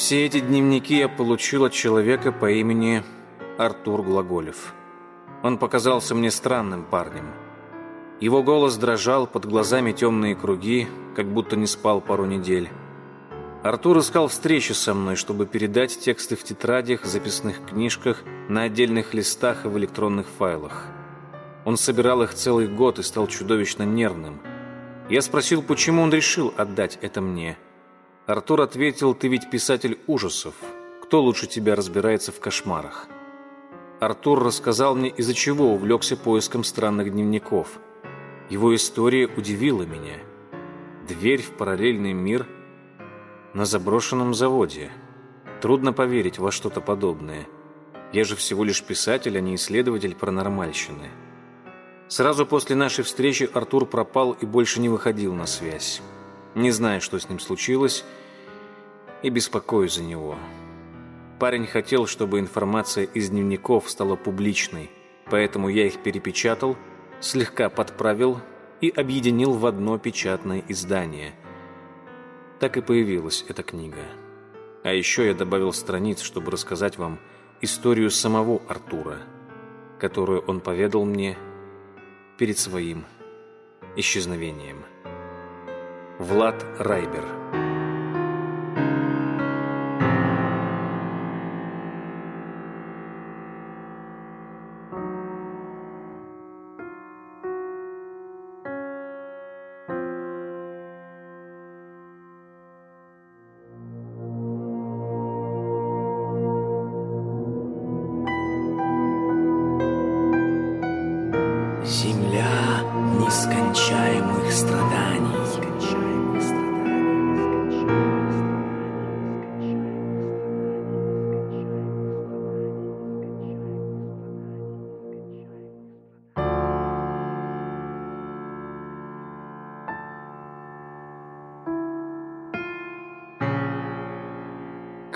Все эти дневники я получил от человека по имени Артур Глаголев. Он показался мне странным парнем. Его голос дрожал, под глазами темные круги, как будто не спал пару недель. Артур искал встречи со мной, чтобы передать тексты в тетрадях, записных книжках, на отдельных листах и в электронных файлах. Он собирал их целый год и стал чудовищно нервным. Я спросил, почему он решил отдать это мне. Артур ответил, ты ведь писатель ужасов. Кто лучше тебя разбирается в кошмарах? Артур рассказал мне, из-за чего увлекся поиском странных дневников. Его история удивила меня. Дверь в параллельный мир на заброшенном заводе. Трудно поверить во что-то подобное. Я же всего лишь писатель, а не исследователь паранормальщины. Сразу после нашей встречи Артур пропал и больше не выходил на связь. Не знаю, что с ним случилось, и беспокоюсь за него. Парень хотел, чтобы информация из дневников стала публичной, поэтому я их перепечатал, слегка подправил и объединил в одно печатное издание. Так и появилась эта книга. А еще я добавил страниц, чтобы рассказать вам историю самого Артура, которую он поведал мне перед своим исчезновением. Влад Райбер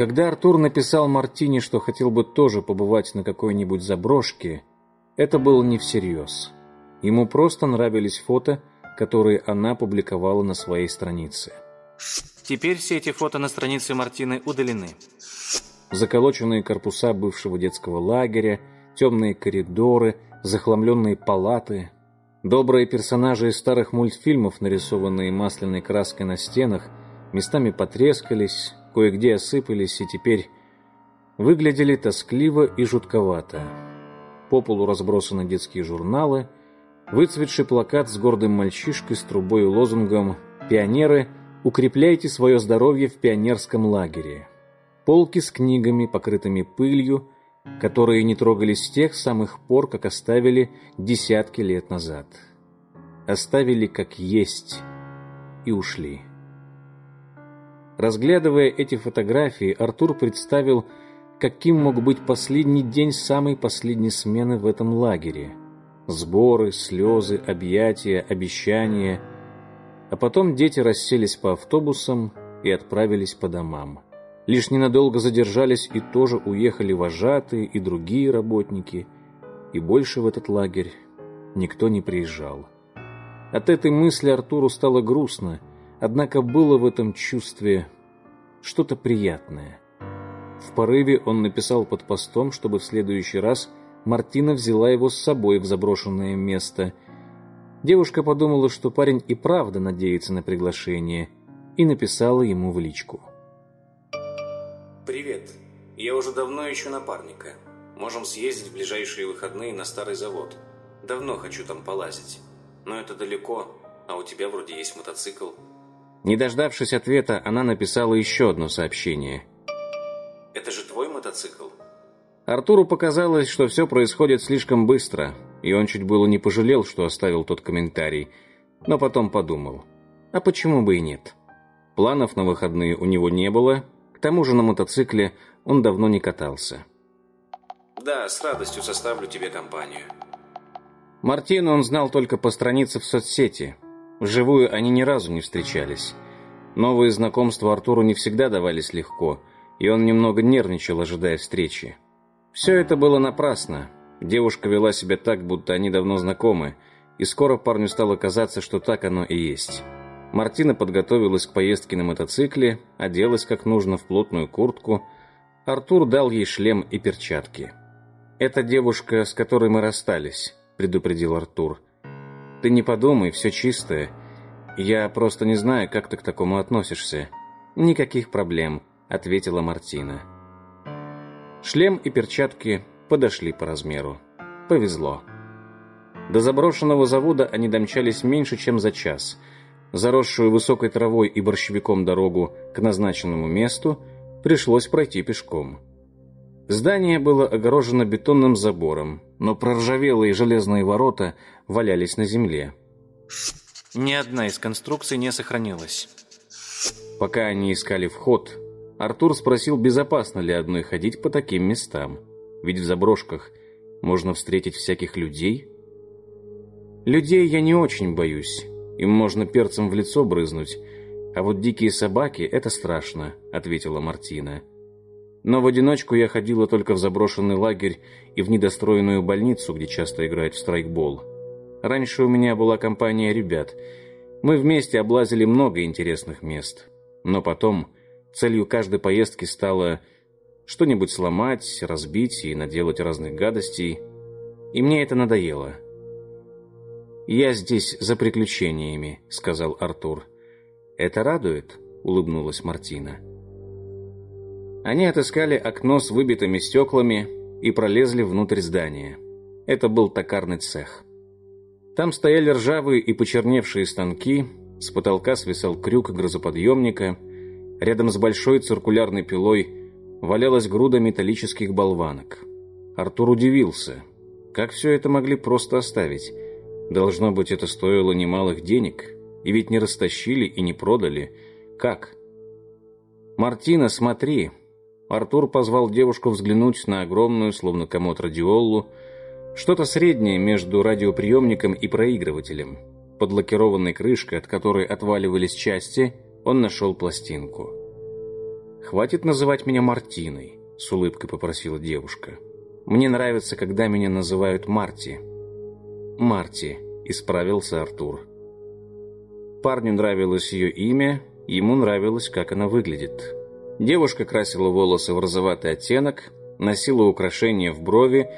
Когда Артур написал Мартине, что хотел бы тоже побывать на какой-нибудь заброшке, это было не всерьез. Ему просто нравились фото, которые она публиковала на своей странице. Теперь все эти фото на странице Мартины удалены. Заколоченные корпуса бывшего детского лагеря, темные коридоры, захламленные палаты, добрые персонажи из старых мультфильмов, нарисованные масляной краской на стенах, местами потрескались, кое-где осыпались и теперь выглядели тоскливо и жутковато. По полу разбросаны детские журналы, выцветший плакат с гордым мальчишкой с трубой и лозунгом «Пионеры, укрепляйте свое здоровье в пионерском лагере». Полки с книгами, покрытыми пылью, которые не трогались с тех самых пор, как оставили десятки лет назад. Оставили как есть и ушли. Разглядывая эти фотографии, Артур представил, каким мог быть последний день самой последней смены в этом лагере. Сборы, слезы, объятия, обещания. А потом дети расселись по автобусам и отправились по домам. Лишь ненадолго задержались и тоже уехали вожатые и другие работники. И больше в этот лагерь никто не приезжал. От этой мысли Артуру стало грустно, однако было в этом чувстве что-то приятное. В порыве он написал под постом, чтобы в следующий раз Мартина взяла его с собой в заброшенное место. Девушка подумала, что парень и правда надеется на приглашение, и написала ему в личку. «Привет. Я уже давно ищу напарника. Можем съездить в ближайшие выходные на старый завод. Давно хочу там полазить. Но это далеко, а у тебя вроде есть мотоцикл». Не дождавшись ответа, она написала еще одно сообщение. «Это же твой мотоцикл?» Артуру показалось, что все происходит слишком быстро, и он чуть было не пожалел, что оставил тот комментарий, но потом подумал, а почему бы и нет? Планов на выходные у него не было, к тому же на мотоцикле он давно не катался. «Да, с радостью составлю тебе компанию». Мартину он знал только по странице в соцсети. Вживую они ни разу не встречались. Новые знакомства Артуру не всегда давались легко, и он немного нервничал, ожидая встречи. Все это было напрасно. Девушка вела себя так, будто они давно знакомы, и скоро парню стало казаться, что так оно и есть. Мартина подготовилась к поездке на мотоцикле, оделась как нужно в плотную куртку. Артур дал ей шлем и перчатки. «Это девушка, с которой мы расстались», — предупредил Артур. «Ты не подумай, все чистое. Я просто не знаю, как ты к такому относишься». «Никаких проблем», — ответила Мартина. Шлем и перчатки подошли по размеру. Повезло. До заброшенного завода они домчались меньше, чем за час. Заросшую высокой травой и борщевиком дорогу к назначенному месту пришлось пройти пешком. Здание было огорожено бетонным забором, но проржавелые железные ворота валялись на земле. Ни одна из конструкций не сохранилась. Пока они искали вход, Артур спросил, безопасно ли одной ходить по таким местам. Ведь в заброшках можно встретить всяких людей. Людей я не очень боюсь. Им можно перцем в лицо брызнуть. А вот дикие собаки — это страшно, — ответила Мартина. Но в одиночку я ходила только в заброшенный лагерь и в недостроенную больницу, где часто играют в страйкбол. Раньше у меня была компания ребят. Мы вместе облазили много интересных мест. Но потом целью каждой поездки стало что-нибудь сломать, разбить и наделать разных гадостей. И мне это надоело. «Я здесь за приключениями», — сказал Артур. «Это радует?» — улыбнулась Мартина. Они отыскали окно с выбитыми стеклами и пролезли внутрь здания. Это был токарный цех. Там стояли ржавые и почерневшие станки, с потолка свисал крюк грозоподъемника, рядом с большой циркулярной пилой валялась груда металлических болванок. Артур удивился. Как все это могли просто оставить? Должно быть, это стоило немалых денег. И ведь не растащили и не продали. Как? «Мартина, смотри!» Артур позвал девушку взглянуть на огромную, словно комод радиолу, что-то среднее между радиоприемником и проигрывателем. Под лакированной крышкой, от которой отваливались части, он нашел пластинку. «Хватит называть меня Мартиной», — с улыбкой попросила девушка. «Мне нравится, когда меня называют Марти». «Марти», — исправился Артур. Парню нравилось ее имя, ему нравилось, как она выглядит. Девушка красила волосы в розоватый оттенок, носила украшения в брови,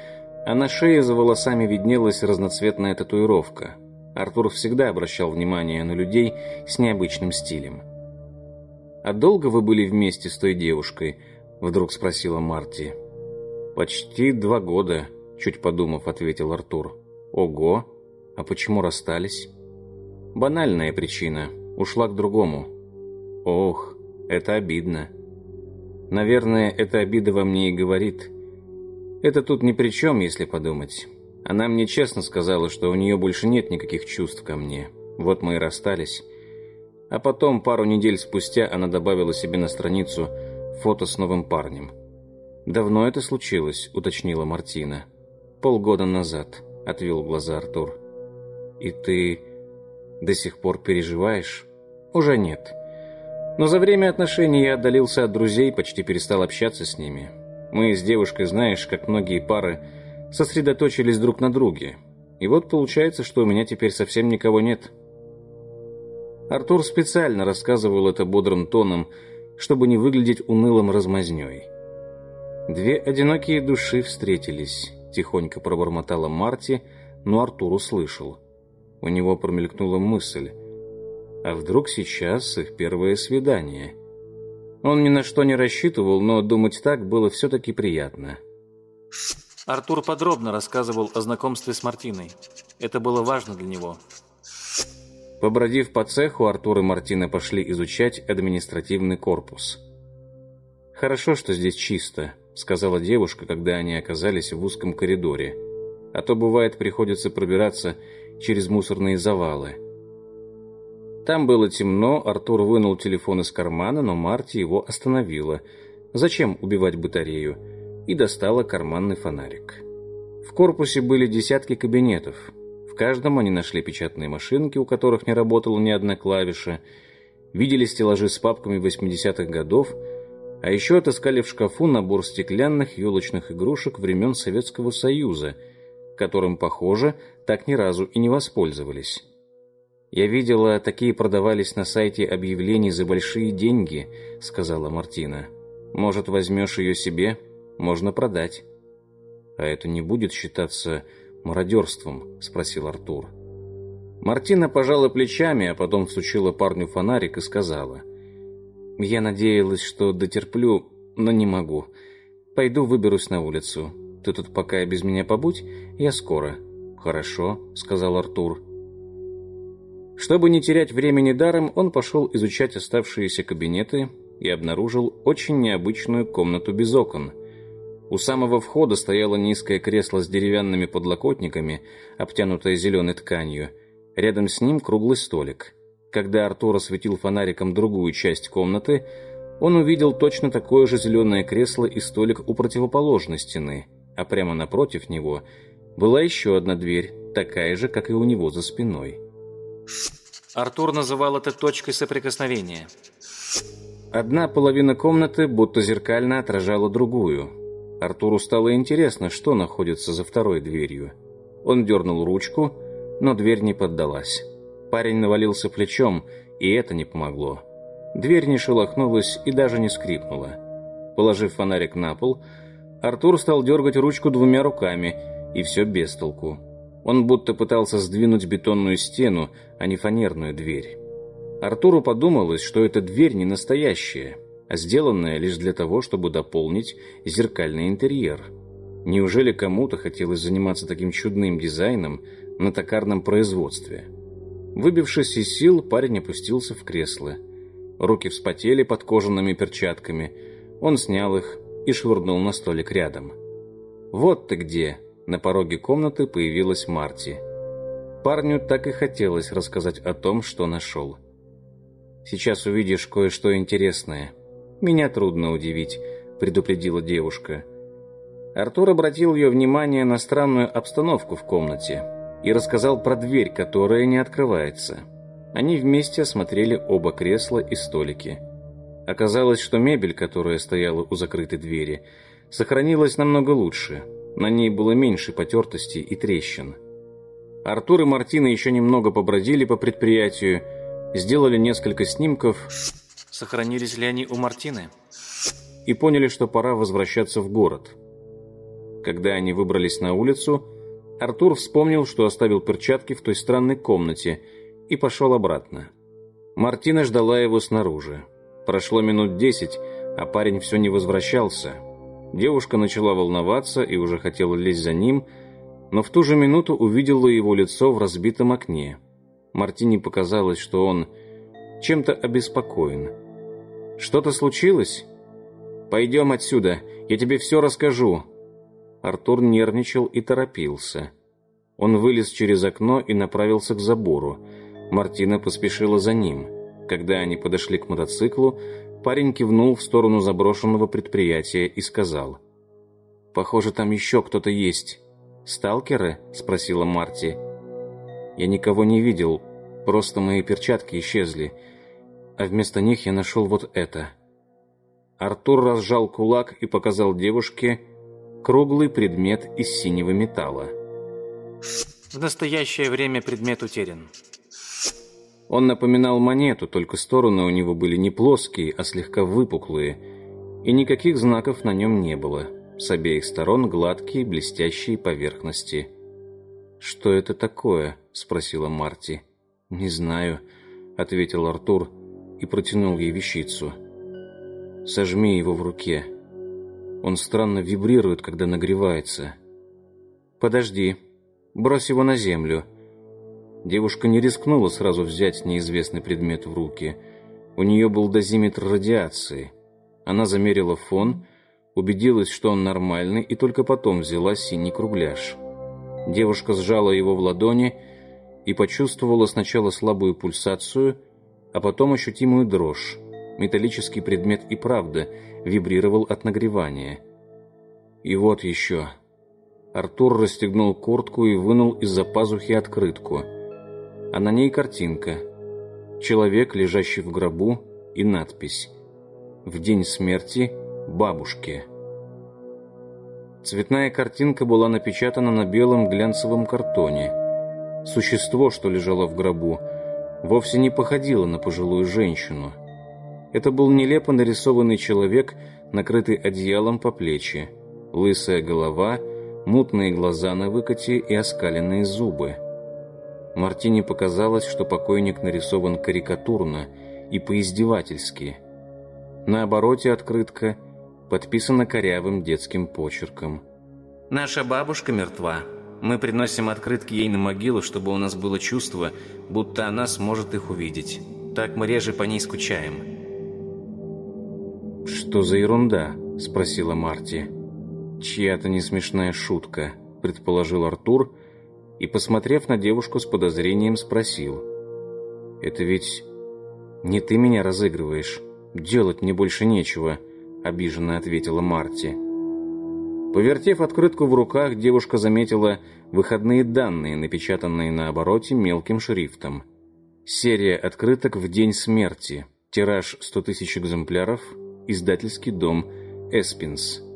а на шее за волосами виднелась разноцветная татуировка. Артур всегда обращал внимание на людей с необычным стилем. «А долго вы были вместе с той девушкой?» — вдруг спросила Марти. «Почти два года», — чуть подумав, ответил Артур. «Ого! А почему расстались?» «Банальная причина. Ушла к другому». «Ох, это обидно». Наверное, эта обида во мне и говорит. Это тут ни при чем, если подумать. Она мне честно сказала, что у нее больше нет никаких чувств ко мне. Вот мы и расстались. А потом, пару недель спустя, она добавила себе на страницу фото с новым парнем. «Давно это случилось?» — уточнила Мартина. «Полгода назад», — отвел глаза Артур. «И ты до сих пор переживаешь?» «Уже нет. Но за время отношений я отдалился от друзей, почти перестал общаться с ними. Мы с девушкой, знаешь, как многие пары, сосредоточились друг на друге. И вот получается, что у меня теперь совсем никого нет. Артур специально рассказывал это бодрым тоном, чтобы не выглядеть унылым размазнёй. Две одинокие души встретились, тихонько пробормотала Марти, но Артур услышал. У него промелькнула мысль — а вдруг сейчас их первое свидание? Он ни на что не рассчитывал, но думать так было все-таки приятно. Артур подробно рассказывал о знакомстве с Мартиной. Это было важно для него. Побродив по цеху, Артур и Мартина пошли изучать административный корпус. «Хорошо, что здесь чисто», — сказала девушка, когда они оказались в узком коридоре. «А то, бывает, приходится пробираться через мусорные завалы». Там было темно, Артур вынул телефон из кармана, но Марти его остановила. Зачем убивать батарею? И достала карманный фонарик. В корпусе были десятки кабинетов. В каждом они нашли печатные машинки, у которых не работала ни одна клавиша, видели стеллажи с папками 80-х годов, а еще отыскали в шкафу набор стеклянных елочных игрушек времен Советского Союза, которым, похоже, так ни разу и не воспользовались. «Я видела, такие продавались на сайте объявлений за большие деньги», — сказала Мартина. «Может, возьмешь ее себе? Можно продать». «А это не будет считаться мародерством?» — спросил Артур. Мартина пожала плечами, а потом всучила парню фонарик и сказала. «Я надеялась, что дотерплю, но не могу. Пойду выберусь на улицу. Ты тут пока без меня побудь, я скоро». «Хорошо», — сказал Артур. Чтобы не терять времени даром, он пошел изучать оставшиеся кабинеты и обнаружил очень необычную комнату без окон. У самого входа стояло низкое кресло с деревянными подлокотниками, обтянутое зеленой тканью. Рядом с ним круглый столик. Когда Артур осветил фонариком другую часть комнаты, он увидел точно такое же зеленое кресло и столик у противоположной стены, а прямо напротив него была еще одна дверь, такая же, как и у него за спиной. Артур называл это точкой соприкосновения. Одна половина комнаты будто зеркально отражала другую. Артуру стало интересно, что находится за второй дверью. Он дернул ручку, но дверь не поддалась. Парень навалился плечом, и это не помогло. Дверь не шелохнулась и даже не скрипнула. Положив фонарик на пол, Артур стал дергать ручку двумя руками, и все без толку. Он будто пытался сдвинуть бетонную стену, а не фанерную дверь. Артуру подумалось, что эта дверь не настоящая, а сделанная лишь для того, чтобы дополнить зеркальный интерьер. Неужели кому-то хотелось заниматься таким чудным дизайном на токарном производстве? Выбившись из сил, парень опустился в кресло. Руки вспотели под кожаными перчатками. Он снял их и швырнул на столик рядом. «Вот ты где!» На пороге комнаты появилась Марти. Парню так и хотелось рассказать о том, что нашел. «Сейчас увидишь кое-что интересное. Меня трудно удивить», — предупредила девушка. Артур обратил ее внимание на странную обстановку в комнате и рассказал про дверь, которая не открывается. Они вместе осмотрели оба кресла и столики. Оказалось, что мебель, которая стояла у закрытой двери, сохранилась намного лучше — на ней было меньше потертостей и трещин. Артур и Мартина еще немного побродили по предприятию, сделали несколько снимков. Сохранились ли они у Мартины? И поняли, что пора возвращаться в город. Когда они выбрались на улицу, Артур вспомнил, что оставил перчатки в той странной комнате и пошел обратно. Мартина ждала его снаружи. Прошло минут десять, а парень все не возвращался – Девушка начала волноваться и уже хотела лезть за ним, но в ту же минуту увидела его лицо в разбитом окне. Мартине показалось, что он чем-то обеспокоен. «Что-то случилось?» «Пойдем отсюда, я тебе все расскажу». Артур нервничал и торопился. Он вылез через окно и направился к забору. Мартина поспешила за ним. Когда они подошли к мотоциклу, Парень кивнул в сторону заброшенного предприятия и сказал. «Похоже, там еще кто-то есть». «Сталкеры?» – спросила Марти. «Я никого не видел, просто мои перчатки исчезли, а вместо них я нашел вот это». Артур разжал кулак и показал девушке круглый предмет из синего металла. В настоящее время предмет утерян. Он напоминал монету, только стороны у него были не плоские, а слегка выпуклые, и никаких знаков на нем не было. С обеих сторон гладкие, блестящие поверхности. «Что это такое?» — спросила Марти. «Не знаю», — ответил Артур и протянул ей вещицу. «Сожми его в руке. Он странно вибрирует, когда нагревается». «Подожди. Брось его на землю». Девушка не рискнула сразу взять неизвестный предмет в руки. У нее был дозиметр радиации. Она замерила фон, убедилась, что он нормальный, и только потом взяла синий кругляш. Девушка сжала его в ладони и почувствовала сначала слабую пульсацию, а потом ощутимую дрожь. Металлический предмет и правда вибрировал от нагревания. И вот еще. Артур расстегнул куртку и вынул из-за пазухи открытку – а на ней картинка. Человек, лежащий в гробу, и надпись «В день смерти бабушке». Цветная картинка была напечатана на белом глянцевом картоне. Существо, что лежало в гробу, вовсе не походила на пожилую женщину. Это был нелепо нарисованный человек, накрытый одеялом по плечи, лысая голова, мутные глаза на выкате и оскаленные зубы. Мартине показалось, что покойник нарисован карикатурно и поиздевательски. На обороте открытка подписана корявым детским почерком. «Наша бабушка мертва. Мы приносим открытки ей на могилу, чтобы у нас было чувство, будто она сможет их увидеть. Так мы реже по ней скучаем». «Что за ерунда?» – спросила Марти. «Чья-то несмешная шутка», – предположил Артур, и, посмотрев на девушку с подозрением, спросил. «Это ведь не ты меня разыгрываешь? Делать мне больше нечего», – обиженно ответила Марти. Повертев открытку в руках, девушка заметила выходные данные, напечатанные на обороте мелким шрифтом. Серия открыток в день смерти, тираж 100 тысяч экземпляров, издательский дом «Эспинс».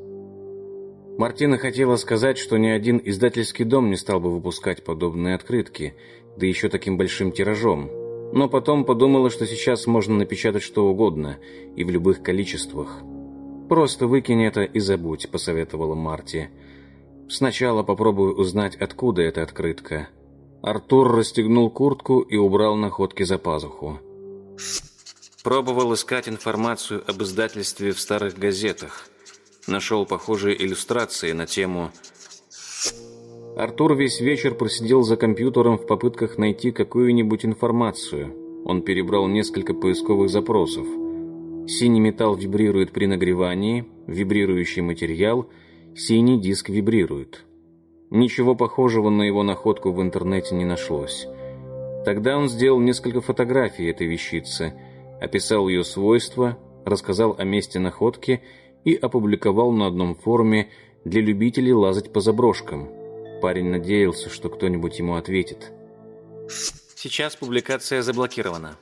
Мартина хотела сказать, что ни один издательский дом не стал бы выпускать подобные открытки, да еще таким большим тиражом. Но потом подумала, что сейчас можно напечатать что угодно и в любых количествах. «Просто выкинь это и забудь», — посоветовала Марти. «Сначала попробую узнать, откуда эта открытка». Артур расстегнул куртку и убрал находки за пазуху. Пробовал искать информацию об издательстве в старых газетах нашел похожие иллюстрации на тему Артур весь вечер просидел за компьютером в попытках найти какую-нибудь информацию. Он перебрал несколько поисковых запросов. Синий металл вибрирует при нагревании, вибрирующий материал, синий диск вибрирует. Ничего похожего на его находку в интернете не нашлось. Тогда он сделал несколько фотографий этой вещицы, описал ее свойства, рассказал о месте находки и опубликовал на одном форуме для любителей лазать по заброшкам. Парень надеялся, что кто-нибудь ему ответит. Сейчас публикация заблокирована.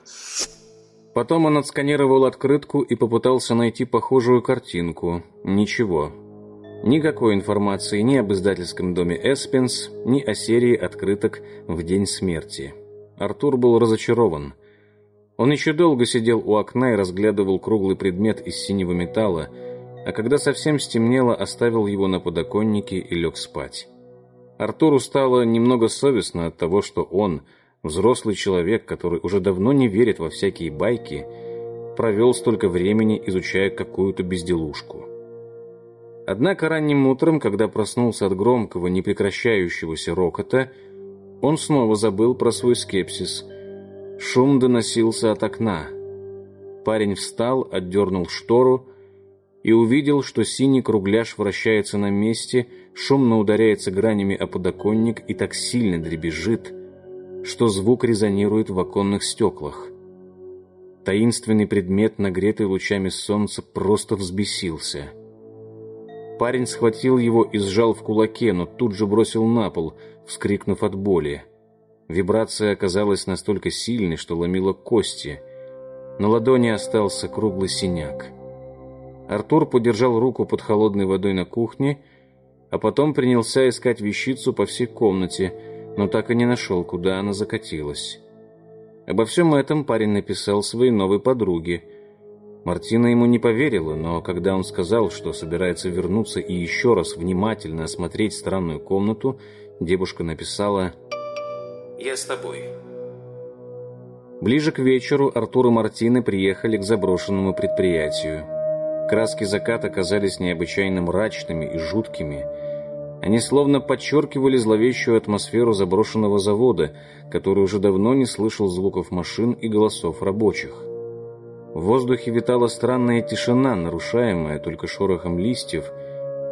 Потом он отсканировал открытку и попытался найти похожую картинку. Ничего. Никакой информации ни об издательском доме Эспенс, ни о серии открыток в день смерти. Артур был разочарован. Он еще долго сидел у окна и разглядывал круглый предмет из синего металла, а когда совсем стемнело, оставил его на подоконнике и лег спать. Артуру стало немного совестно от того, что он, взрослый человек, который уже давно не верит во всякие байки, провел столько времени, изучая какую-то безделушку. Однако ранним утром, когда проснулся от громкого, непрекращающегося рокота, он снова забыл про свой скепсис. Шум доносился от окна. Парень встал, отдернул штору и увидел, что синий кругляш вращается на месте, шумно ударяется гранями о подоконник и так сильно дребезжит, что звук резонирует в оконных стеклах. Таинственный предмет, нагретый лучами солнца, просто взбесился. Парень схватил его и сжал в кулаке, но тут же бросил на пол, вскрикнув от боли. Вибрация оказалась настолько сильной, что ломила кости. На ладони остался круглый синяк. Артур подержал руку под холодной водой на кухне, а потом принялся искать вещицу по всей комнате, но так и не нашел, куда она закатилась. Обо всем этом парень написал своей новой подруге. Мартина ему не поверила, но когда он сказал, что собирается вернуться и еще раз внимательно осмотреть странную комнату, девушка написала «Я с тобой». Ближе к вечеру Артур и Мартина приехали к заброшенному предприятию. Краски заката казались необычайно мрачными и жуткими. Они словно подчеркивали зловещую атмосферу заброшенного завода, который уже давно не слышал звуков машин и голосов рабочих. В воздухе витала странная тишина, нарушаемая только шорохом листьев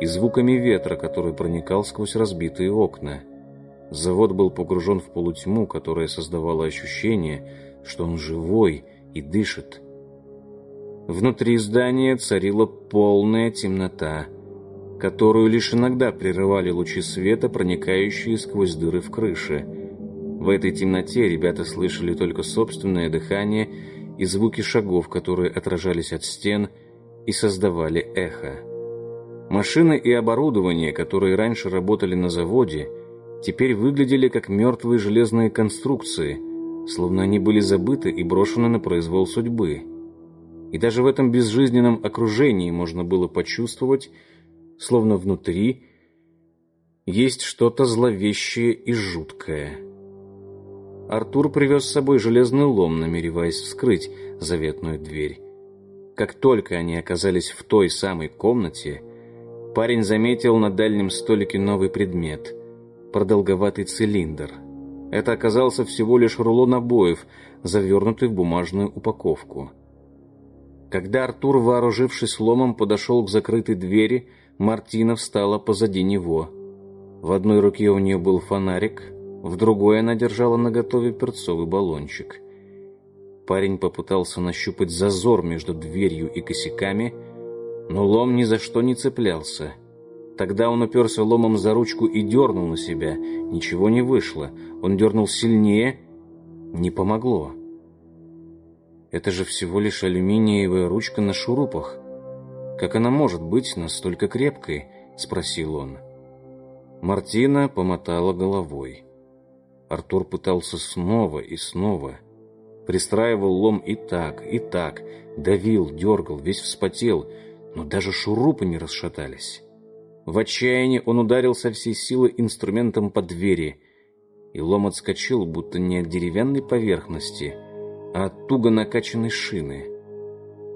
и звуками ветра, который проникал сквозь разбитые окна. Завод был погружен в полутьму, которая создавала ощущение, что он живой и дышит. Внутри здания царила полная темнота, которую лишь иногда прерывали лучи света, проникающие сквозь дыры в крыше. В этой темноте ребята слышали только собственное дыхание и звуки шагов, которые отражались от стен и создавали эхо. Машины и оборудование, которые раньше работали на заводе, теперь выглядели как мертвые железные конструкции, словно они были забыты и брошены на произвол судьбы. И даже в этом безжизненном окружении можно было почувствовать, словно внутри есть что-то зловещее и жуткое. Артур привез с собой железный лом, намереваясь вскрыть заветную дверь. Как только они оказались в той самой комнате, парень заметил на дальнем столике новый предмет — продолговатый цилиндр. Это оказался всего лишь рулон обоев, завернутый в бумажную упаковку. Когда Артур, вооружившись ломом, подошел к закрытой двери, Мартина встала позади него. В одной руке у нее был фонарик, в другой она держала наготове перцовый баллончик. Парень попытался нащупать зазор между дверью и косяками, но лом ни за что не цеплялся. Тогда он уперся ломом за ручку и дернул на себя. Ничего не вышло. Он дернул сильнее. Не помогло. Это же всего лишь алюминиевая ручка на шурупах. Как она может быть настолько крепкой? Спросил он. Мартина помотала головой. Артур пытался снова и снова. Пристраивал лом и так, и так. Давил, дергал, весь вспотел. Но даже шурупы не расшатались. В отчаянии он ударил со всей силы инструментом по двери. И лом отскочил, будто не от деревянной поверхности, от туго накачанной шины.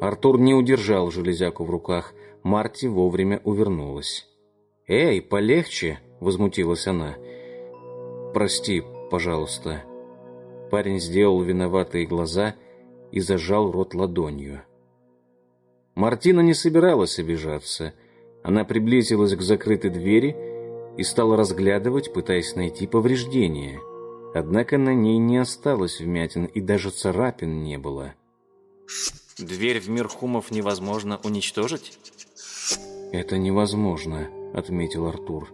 Артур не удержал железяку в руках. Марти вовремя увернулась. «Эй, полегче!» возмутилась она. «Прости, пожалуйста». Парень сделал виноватые глаза и зажал рот ладонью. Мартина не собиралась обижаться. Она приблизилась к закрытой двери и стала разглядывать, пытаясь найти повреждения. Однако на ней не осталось вмятин и даже царапин не было. «Дверь в мир хумов невозможно уничтожить?» «Это невозможно», — отметил Артур.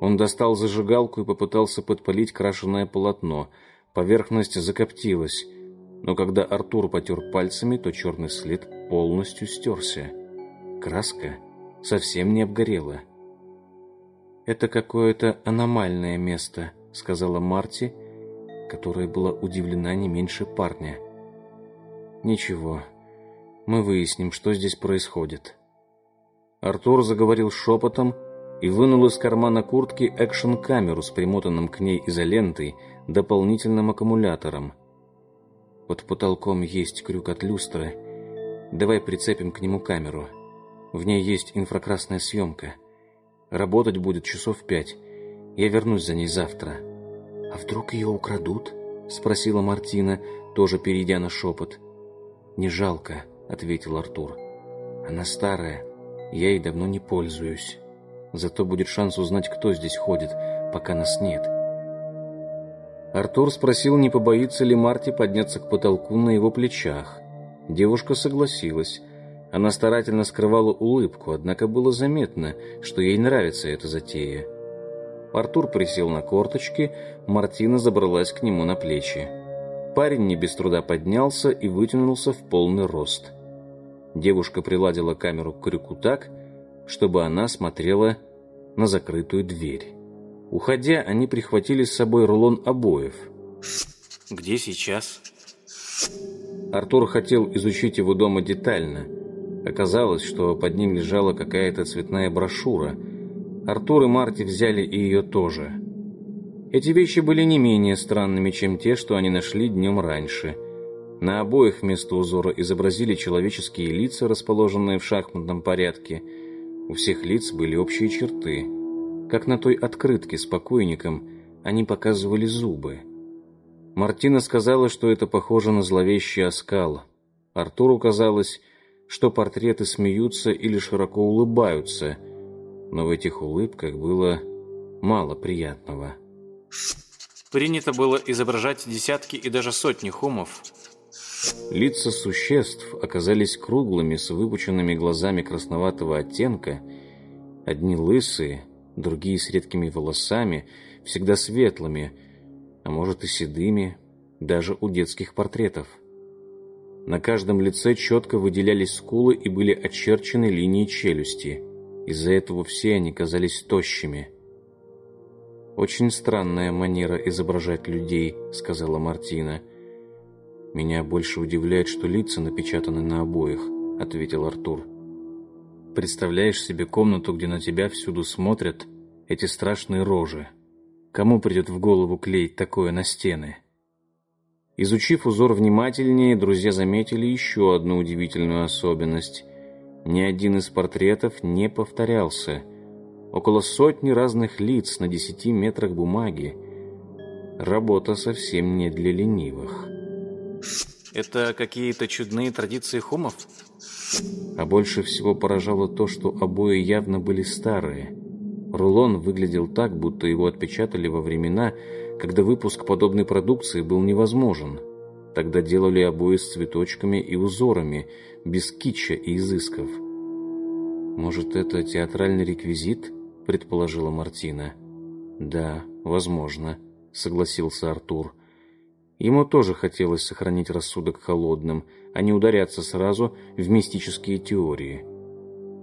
Он достал зажигалку и попытался подпалить крашеное полотно. Поверхность закоптилась, но когда Артур потер пальцами, то черный след полностью стерся. Краска совсем не обгорела. «Это какое-то аномальное место», — сказала Марти, которая была удивлена не меньше парня. «Ничего, мы выясним, что здесь происходит». Артур заговорил шепотом, — и вынул из кармана куртки экшн-камеру с примотанным к ней изолентой дополнительным аккумулятором. Под потолком есть крюк от люстры. Давай прицепим к нему камеру. В ней есть инфракрасная съемка. Работать будет часов пять. Я вернусь за ней завтра. А вдруг ее украдут? Спросила Мартина, тоже перейдя на шепот. Не жалко, ответил Артур. Она старая, я ей давно не пользуюсь. Зато будет шанс узнать, кто здесь ходит, пока нас нет. Артур спросил, не побоится ли Марти подняться к потолку на его плечах. Девушка согласилась. Она старательно скрывала улыбку, однако было заметно, что ей нравится эта затея. Артур присел на корточки, Мартина забралась к нему на плечи. Парень не без труда поднялся и вытянулся в полный рост. Девушка приладила камеру к крюку так, чтобы она смотрела на закрытую дверь. Уходя, они прихватили с собой рулон обоев. «Где сейчас?» Артур хотел изучить его дома детально. Оказалось, что под ним лежала какая-то цветная брошюра. Артур и Марти взяли и ее тоже. Эти вещи были не менее странными, чем те, что они нашли днем раньше. На обоих вместо узора изобразили человеческие лица, расположенные в шахматном порядке – у всех лиц были общие черты. Как на той открытке с покойником, они показывали зубы. Мартина сказала, что это похоже на зловещий оскал. Артуру казалось, что портреты смеются или широко улыбаются, но в этих улыбках было мало приятного. Принято было изображать десятки и даже сотни хумов, Лица существ оказались круглыми, с выпученными глазами красноватого оттенка. Одни лысые, другие с редкими волосами, всегда светлыми, а может и седыми, даже у детских портретов. На каждом лице четко выделялись скулы и были очерчены линии челюсти. Из-за этого все они казались тощими. «Очень странная манера изображать людей», — сказала Мартина. «Меня больше удивляет, что лица напечатаны на обоих», — ответил Артур. «Представляешь себе комнату, где на тебя всюду смотрят эти страшные рожи? Кому придет в голову клеить такое на стены?» Изучив узор внимательнее, друзья заметили еще одну удивительную особенность. Ни один из портретов не повторялся — около сотни разных лиц на десяти метрах бумаги. Работа совсем не для ленивых. Это какие-то чудные традиции хумов? А больше всего поражало то, что обои явно были старые. Рулон выглядел так, будто его отпечатали во времена, когда выпуск подобной продукции был невозможен. Тогда делали обои с цветочками и узорами, без китча и изысков. Может, это театральный реквизит? предположила Мартина. Да, возможно, согласился Артур. Ему тоже хотелось сохранить рассудок холодным, а не ударяться сразу в мистические теории.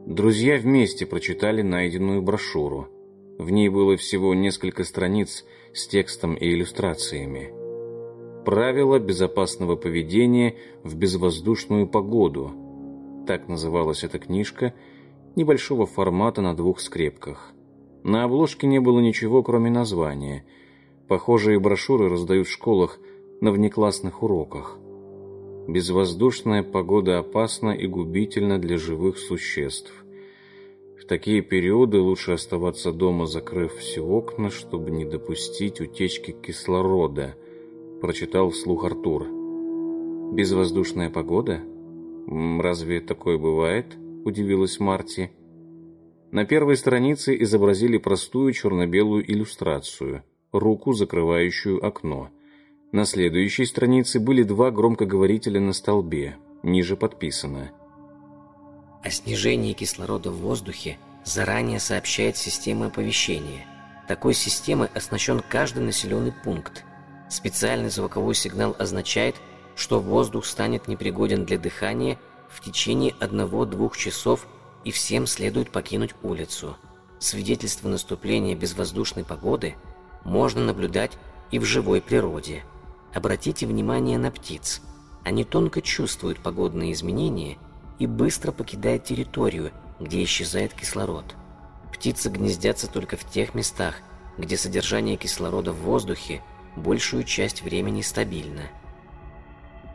Друзья вместе прочитали найденную брошюру. В ней было всего несколько страниц с текстом и иллюстрациями. Правила безопасного поведения в безвоздушную погоду. Так называлась эта книжка, небольшого формата на двух скрепках. На обложке не было ничего, кроме названия. Похожие брошюры раздают в школах на внеклассных уроках. Безвоздушная погода опасна и губительна для живых существ. В такие периоды лучше оставаться дома, закрыв все окна, чтобы не допустить утечки кислорода, прочитал вслух Артур. Безвоздушная погода? Разве такое бывает? удивилась Марти. На первой странице изобразили простую черно-белую иллюстрацию, руку, закрывающую окно. На следующей странице были два громкоговорителя на столбе, ниже подписано. О снижении кислорода в воздухе заранее сообщает система оповещения. Такой системой оснащен каждый населенный пункт. Специальный звуковой сигнал означает, что воздух станет непригоден для дыхания в течение одного-двух часов и всем следует покинуть улицу. Свидетельство наступления безвоздушной погоды можно наблюдать и в живой природе. Обратите внимание на птиц. Они тонко чувствуют погодные изменения и быстро покидают территорию, где исчезает кислород. Птицы гнездятся только в тех местах, где содержание кислорода в воздухе большую часть времени стабильно.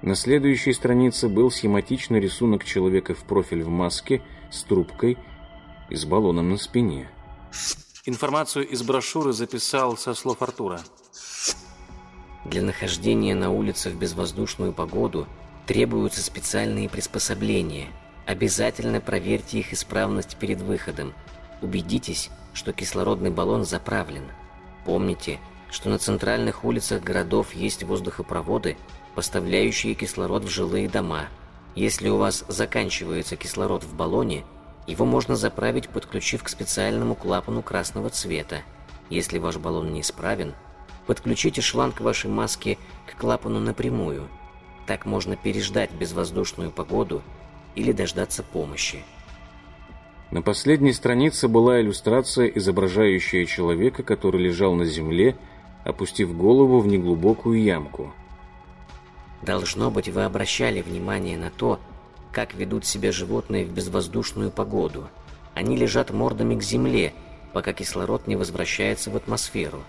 На следующей странице был схематичный рисунок человека в профиль в маске с трубкой и с баллоном на спине. Информацию из брошюры записал со слов Артура. Для нахождения на улице в безвоздушную погоду требуются специальные приспособления. Обязательно проверьте их исправность перед выходом. Убедитесь, что кислородный баллон заправлен. Помните, что на центральных улицах городов есть воздухопроводы, поставляющие кислород в жилые дома. Если у вас заканчивается кислород в баллоне, его можно заправить, подключив к специальному клапану красного цвета. Если ваш баллон неисправен, подключите шланг вашей маски к клапану напрямую. Так можно переждать безвоздушную погоду или дождаться помощи. На последней странице была иллюстрация, изображающая человека, который лежал на земле, опустив голову в неглубокую ямку. Должно быть, вы обращали внимание на то, как ведут себя животные в безвоздушную погоду. Они лежат мордами к земле, пока кислород не возвращается в атмосферу.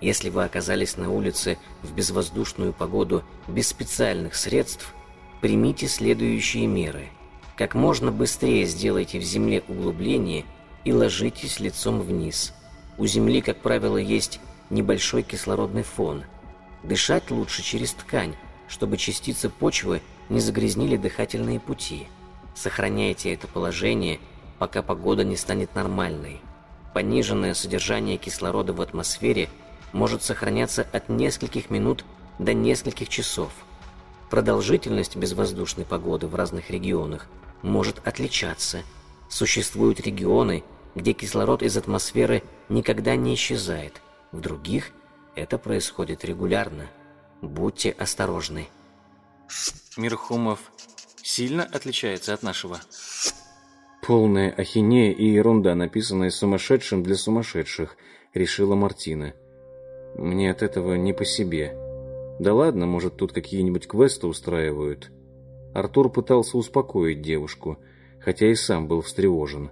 Если вы оказались на улице в безвоздушную погоду без специальных средств, примите следующие меры. Как можно быстрее сделайте в земле углубление и ложитесь лицом вниз. У земли, как правило, есть небольшой кислородный фон. Дышать лучше через ткань, чтобы частицы почвы не загрязнили дыхательные пути. Сохраняйте это положение, пока погода не станет нормальной. Пониженное содержание кислорода в атмосфере может сохраняться от нескольких минут до нескольких часов. Продолжительность безвоздушной погоды в разных регионах может отличаться. Существуют регионы, где кислород из атмосферы никогда не исчезает, в других это происходит регулярно. Будьте осторожны. Мир Хумов сильно отличается от нашего? Полная ахинея и ерунда, написанная сумасшедшим для сумасшедших, решила Мартина. Мне от этого не по себе. Да ладно, может, тут какие-нибудь квесты устраивают. Артур пытался успокоить девушку, хотя и сам был встревожен.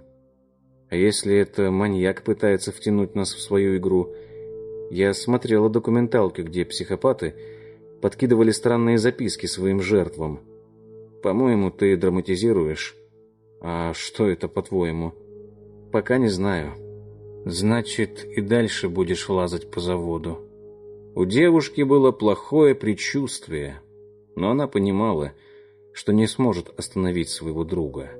А если это маньяк пытается втянуть нас в свою игру? Я смотрела документалки, где психопаты подкидывали странные записки своим жертвам. По-моему, ты драматизируешь. А что это, по-твоему? Пока не знаю. Значит, и дальше будешь лазать по заводу. У девушки было плохое предчувствие, но она понимала, что не сможет остановить своего друга.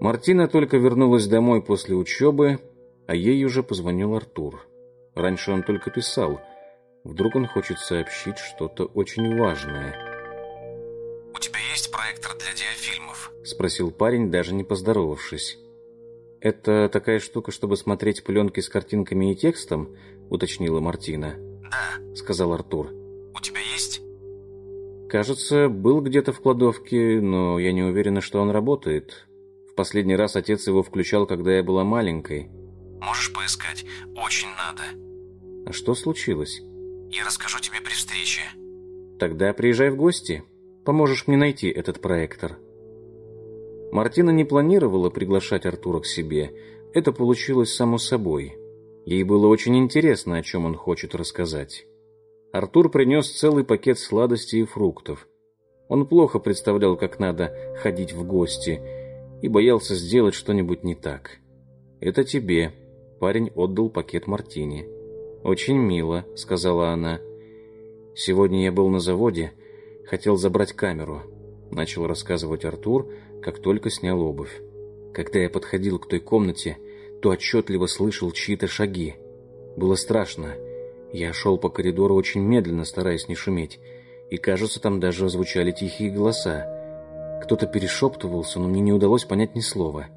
Мартина только вернулась домой после учебы, а ей уже позвонил Артур. Раньше он только писал. Вдруг он хочет сообщить что-то очень важное. «У тебя есть проектор для диафильмов?» — спросил парень, даже не поздоровавшись. «Это такая штука, чтобы смотреть пленки с картинками и текстом?» — уточнила Мартина. «Да», — сказал Артур. «У тебя есть?» «Кажется, был где-то в кладовке, но я не уверена, что он работает. В последний раз отец его включал, когда я была маленькой». «Можешь поискать? Очень надо». «А что случилось?» «Я расскажу тебе при встрече». «Тогда приезжай в гости. Поможешь мне найти этот проектор». Мартина не планировала приглашать Артура к себе. Это получилось само собой. Ей было очень интересно, о чем он хочет рассказать. Артур принес целый пакет сладостей и фруктов. Он плохо представлял, как надо ходить в гости, и боялся сделать что-нибудь не так. «Это тебе». Парень отдал пакет Мартине. «Очень мило», — сказала она. «Сегодня я был на заводе, хотел забрать камеру», — начал рассказывать Артур, как только снял обувь. Когда я подходил к той комнате, то отчетливо слышал чьи-то шаги. Было страшно. Я шел по коридору очень медленно, стараясь не шуметь, и, кажется, там даже звучали тихие голоса. Кто-то перешептывался, но мне не удалось понять ни слова.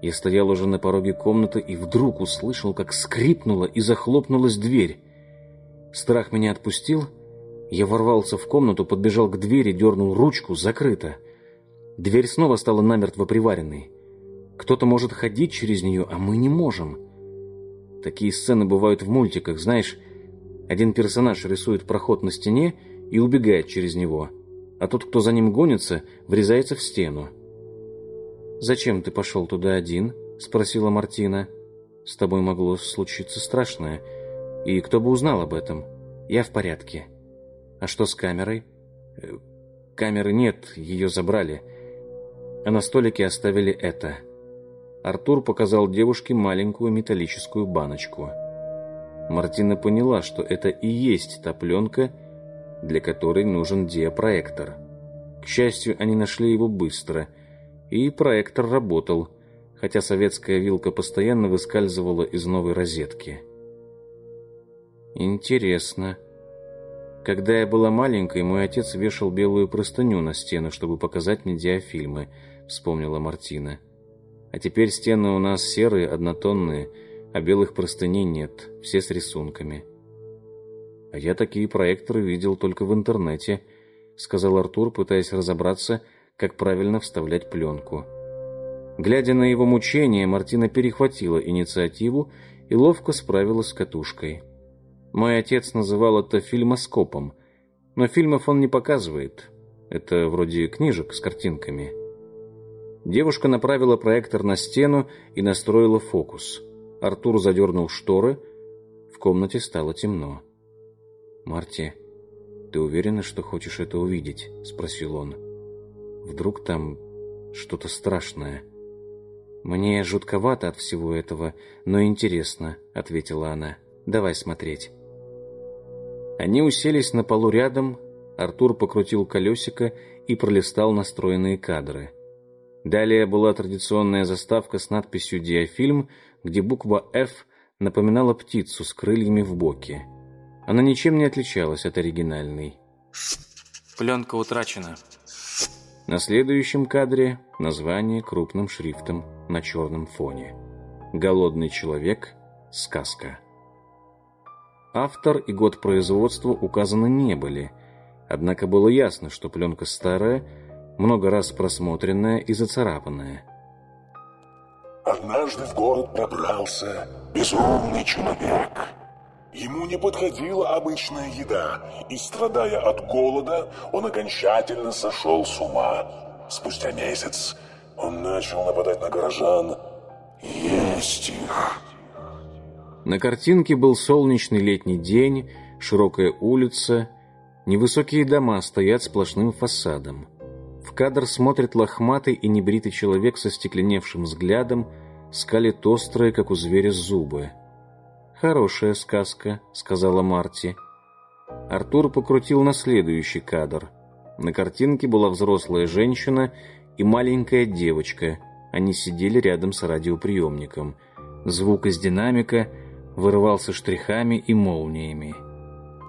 Я стоял уже на пороге комнаты и вдруг услышал, как скрипнула и захлопнулась дверь. Страх меня отпустил. Я ворвался в комнату, подбежал к двери, дернул ручку, закрыто. Дверь снова стала намертво приваренной. Кто-то может ходить через нее, а мы не можем. Такие сцены бывают в мультиках, знаешь, один персонаж рисует проход на стене и убегает через него, а тот, кто за ним гонится, врезается в стену. «Зачем ты пошел туда один?» — спросила Мартина. «С тобой могло случиться страшное. И кто бы узнал об этом? Я в порядке. А что с камерой?» «Э, «Камеры нет, ее забрали. А на столике оставили это». Артур показал девушке маленькую металлическую баночку — Мартина поняла, что это и есть та пленка, для которой нужен диапроектор. К счастью, они нашли его быстро, и проектор работал, хотя советская вилка постоянно выскальзывала из новой розетки. Интересно. Когда я была маленькой, мой отец вешал белую простыню на стену, чтобы показать мне диафильмы, вспомнила Мартина. А теперь стены у нас серые, однотонные, а белых простыней нет, все с рисунками. «А я такие проекторы видел только в интернете», — сказал Артур, пытаясь разобраться, как правильно вставлять пленку. Глядя на его мучения, Мартина перехватила инициативу и ловко справилась с катушкой. Мой отец называл это фильмоскопом, но фильмов он не показывает. Это вроде книжек с картинками. Девушка направила проектор на стену и настроила фокус. Артур задернул шторы. В комнате стало темно. «Марти, ты уверена, что хочешь это увидеть?» — спросил он. «Вдруг там что-то страшное?» «Мне жутковато от всего этого, но интересно», — ответила она. «Давай смотреть». Они уселись на полу рядом, Артур покрутил колесико и пролистал настроенные кадры. Далее была традиционная заставка с надписью «Диафильм», где буква «Ф» напоминала птицу с крыльями в боке. Она ничем не отличалась от оригинальной. Пленка утрачена. На следующем кадре название крупным шрифтом на черном фоне. «Голодный человек. Сказка». Автор и год производства указаны не были, однако было ясно, что пленка старая, много раз просмотренная и зацарапанная. Однажды в город пробрался безумный человек. Ему не подходила обычная еда, и, страдая от голода, он окончательно сошел с ума. Спустя месяц он начал нападать на горожан есть их. На картинке был солнечный летний день, широкая улица, невысокие дома стоят сплошным фасадом. В кадр смотрит лохматый и небритый человек со стекленевшим взглядом, скалит острые, как у зверя, зубы. «Хорошая сказка», — сказала Марти. Артур покрутил на следующий кадр. На картинке была взрослая женщина и маленькая девочка. Они сидели рядом с радиоприемником. Звук из динамика вырывался штрихами и молниями.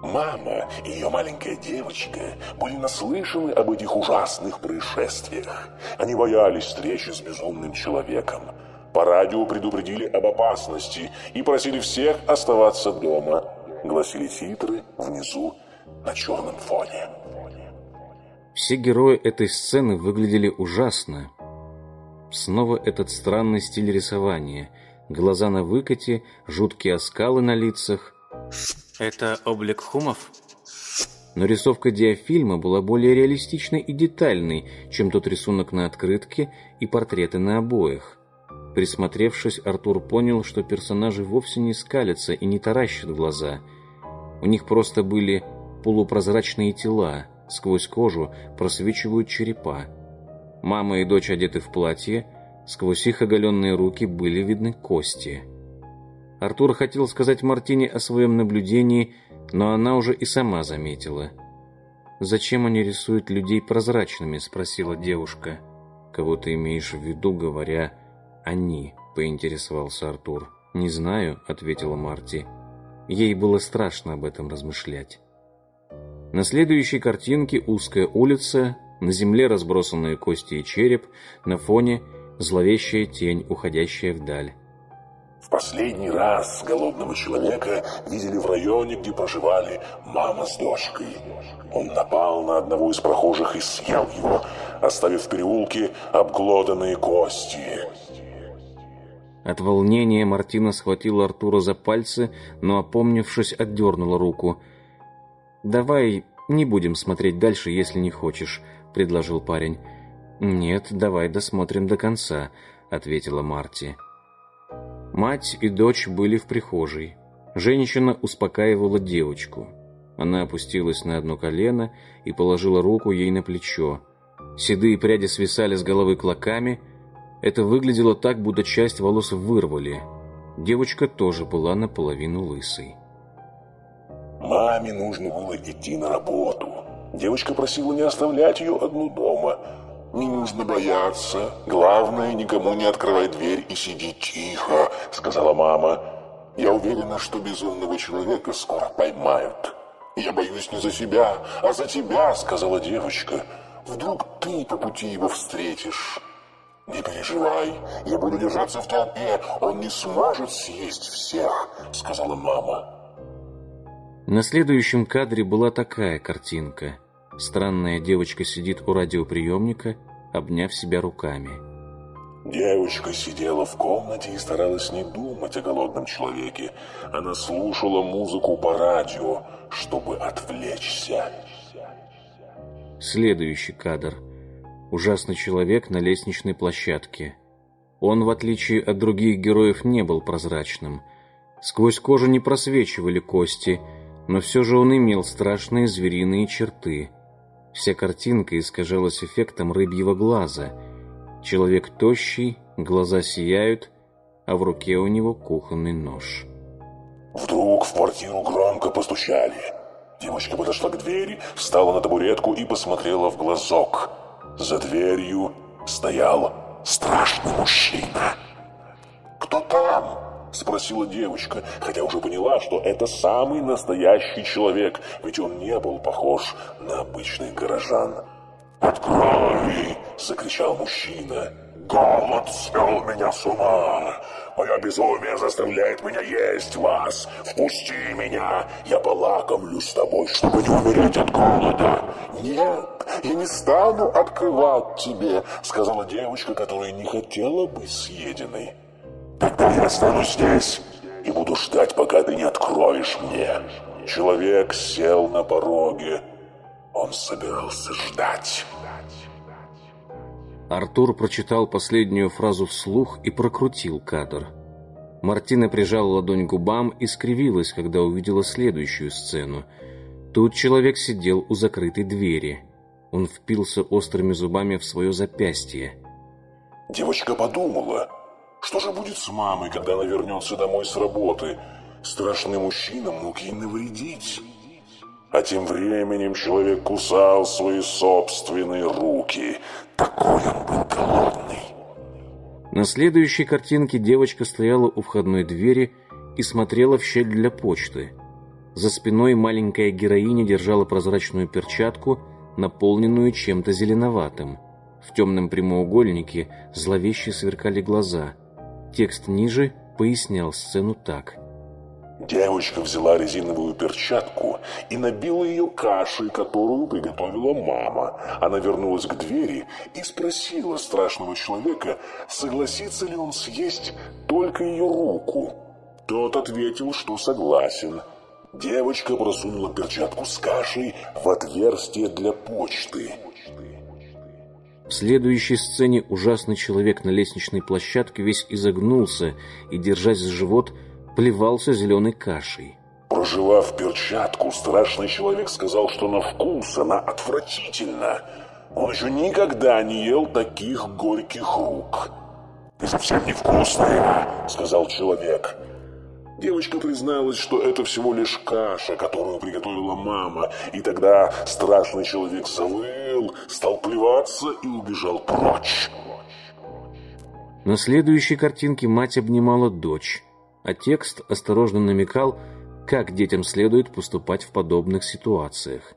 Мама и ее маленькая девочка были наслышаны об этих ужасных происшествиях. Они боялись встречи с безумным человеком. По радио предупредили об опасности и просили всех оставаться дома. Гласили титры внизу на черном фоне. Все герои этой сцены выглядели ужасно. Снова этот странный стиль рисования. Глаза на выкате, жуткие оскалы на лицах. Это облик хумов? Но рисовка диафильма была более реалистичной и детальной, чем тот рисунок на открытке и портреты на обоях. Присмотревшись, Артур понял, что персонажи вовсе не скалятся и не таращат глаза. У них просто были полупрозрачные тела, сквозь кожу просвечивают черепа. Мама и дочь одеты в платье, сквозь их оголенные руки были видны кости. Артур хотел сказать Мартине о своем наблюдении, но она уже и сама заметила. «Зачем они рисуют людей прозрачными?» – спросила девушка. «Кого ты имеешь в виду, говоря «они», — поинтересовался Артур. «Не знаю», — ответила Марти. Ей было страшно об этом размышлять. На следующей картинке узкая улица, на земле разбросанные кости и череп, на фоне зловещая тень, уходящая вдаль. В последний раз голодного человека видели в районе, где проживали мама с дочкой. Он напал на одного из прохожих и съел его, оставив в переулке обглоданные кости. От волнения Мартина схватила Артура за пальцы, но, опомнившись, отдернула руку. «Давай не будем смотреть дальше, если не хочешь», — предложил парень. «Нет, давай досмотрим до конца», — ответила Марти. Мать и дочь были в прихожей. Женщина успокаивала девочку. Она опустилась на одно колено и положила руку ей на плечо. Седые пряди свисали с головы клоками — это выглядело так, будто часть волос вырвали. Девочка тоже была наполовину лысой. Маме нужно было идти на работу. Девочка просила не оставлять ее одну дома. «Не нужно бояться. Главное, никому не открывай дверь и сиди тихо», — сказала мама. «Я уверена, что безумного человека скоро поймают». «Я боюсь не за себя, а за тебя», — сказала девочка. «Вдруг ты по пути его встретишь». «Не переживай, я буду держаться в толпе, он не сможет съесть всех», — сказала мама. На следующем кадре была такая картинка. Странная девочка сидит у радиоприемника, обняв себя руками. Девочка сидела в комнате и старалась не думать о голодном человеке. Она слушала музыку по радио, чтобы отвлечься. Следующий кадр — ужасный человек на лестничной площадке. Он, в отличие от других героев, не был прозрачным. Сквозь кожу не просвечивали кости, но все же он имел страшные звериные черты. Вся картинка искажалась эффектом рыбьего глаза. Человек тощий, глаза сияют, а в руке у него кухонный нож. Вдруг в квартиру громко постучали. Девочка подошла к двери, встала на табуретку и посмотрела в глазок. За дверью стоял страшный мужчина. «Кто там?» – спросила девочка, хотя уже поняла, что это самый настоящий человек, ведь он не был похож на обычных горожан. «Открой!» – закричал мужчина. «Голод свел меня с ума! Мое безумие заставляет меня есть вас! Впусти меня! Я полакомлюсь тобой, чтобы не умереть от голода!» «Нет, я не стану открывать тебе!» — сказала девочка, которая не хотела быть съеденной. «Тогда я останусь здесь и буду ждать, пока ты не откроешь мне. Человек сел на пороге. Он собирался ждать. Артур прочитал последнюю фразу вслух и прокрутил кадр. Мартина прижала ладонь к губам и скривилась, когда увидела следующую сцену. Тут человек сидел у закрытой двери. Он впился острыми зубами в свое запястье. Девочка подумала, что же будет с мамой, когда она вернется домой с работы? Страшный мужчина мог ей навредить. А тем временем человек кусал свои собственные руки. Такой он был голодный. На следующей картинке девочка стояла у входной двери и смотрела в щель для почты. За спиной маленькая героиня держала прозрачную перчатку, наполненную чем-то зеленоватым. В темном прямоугольнике зловеще сверкали глаза. Текст ниже пояснял сцену так. Девочка взяла резиновую перчатку и набила ее кашей, которую приготовила мама. Она вернулась к двери и спросила страшного человека, согласится ли он съесть только ее руку. Тот ответил, что согласен. Девочка просунула перчатку с кашей в отверстие для почты. В следующей сцене ужасный человек на лестничной площадке весь изогнулся и, держась за живот, плевался зеленой кашей. Проживав перчатку, страшный человек сказал, что на вкус она отвратительна. Он еще никогда не ел таких горьких рук. «Ты совсем невкусная», — сказал человек. Девочка призналась, что это всего лишь каша, которую приготовила мама, и тогда страшный человек завыл, стал плеваться и убежал прочь. На следующей картинке мать обнимала дочь а текст осторожно намекал, как детям следует поступать в подобных ситуациях.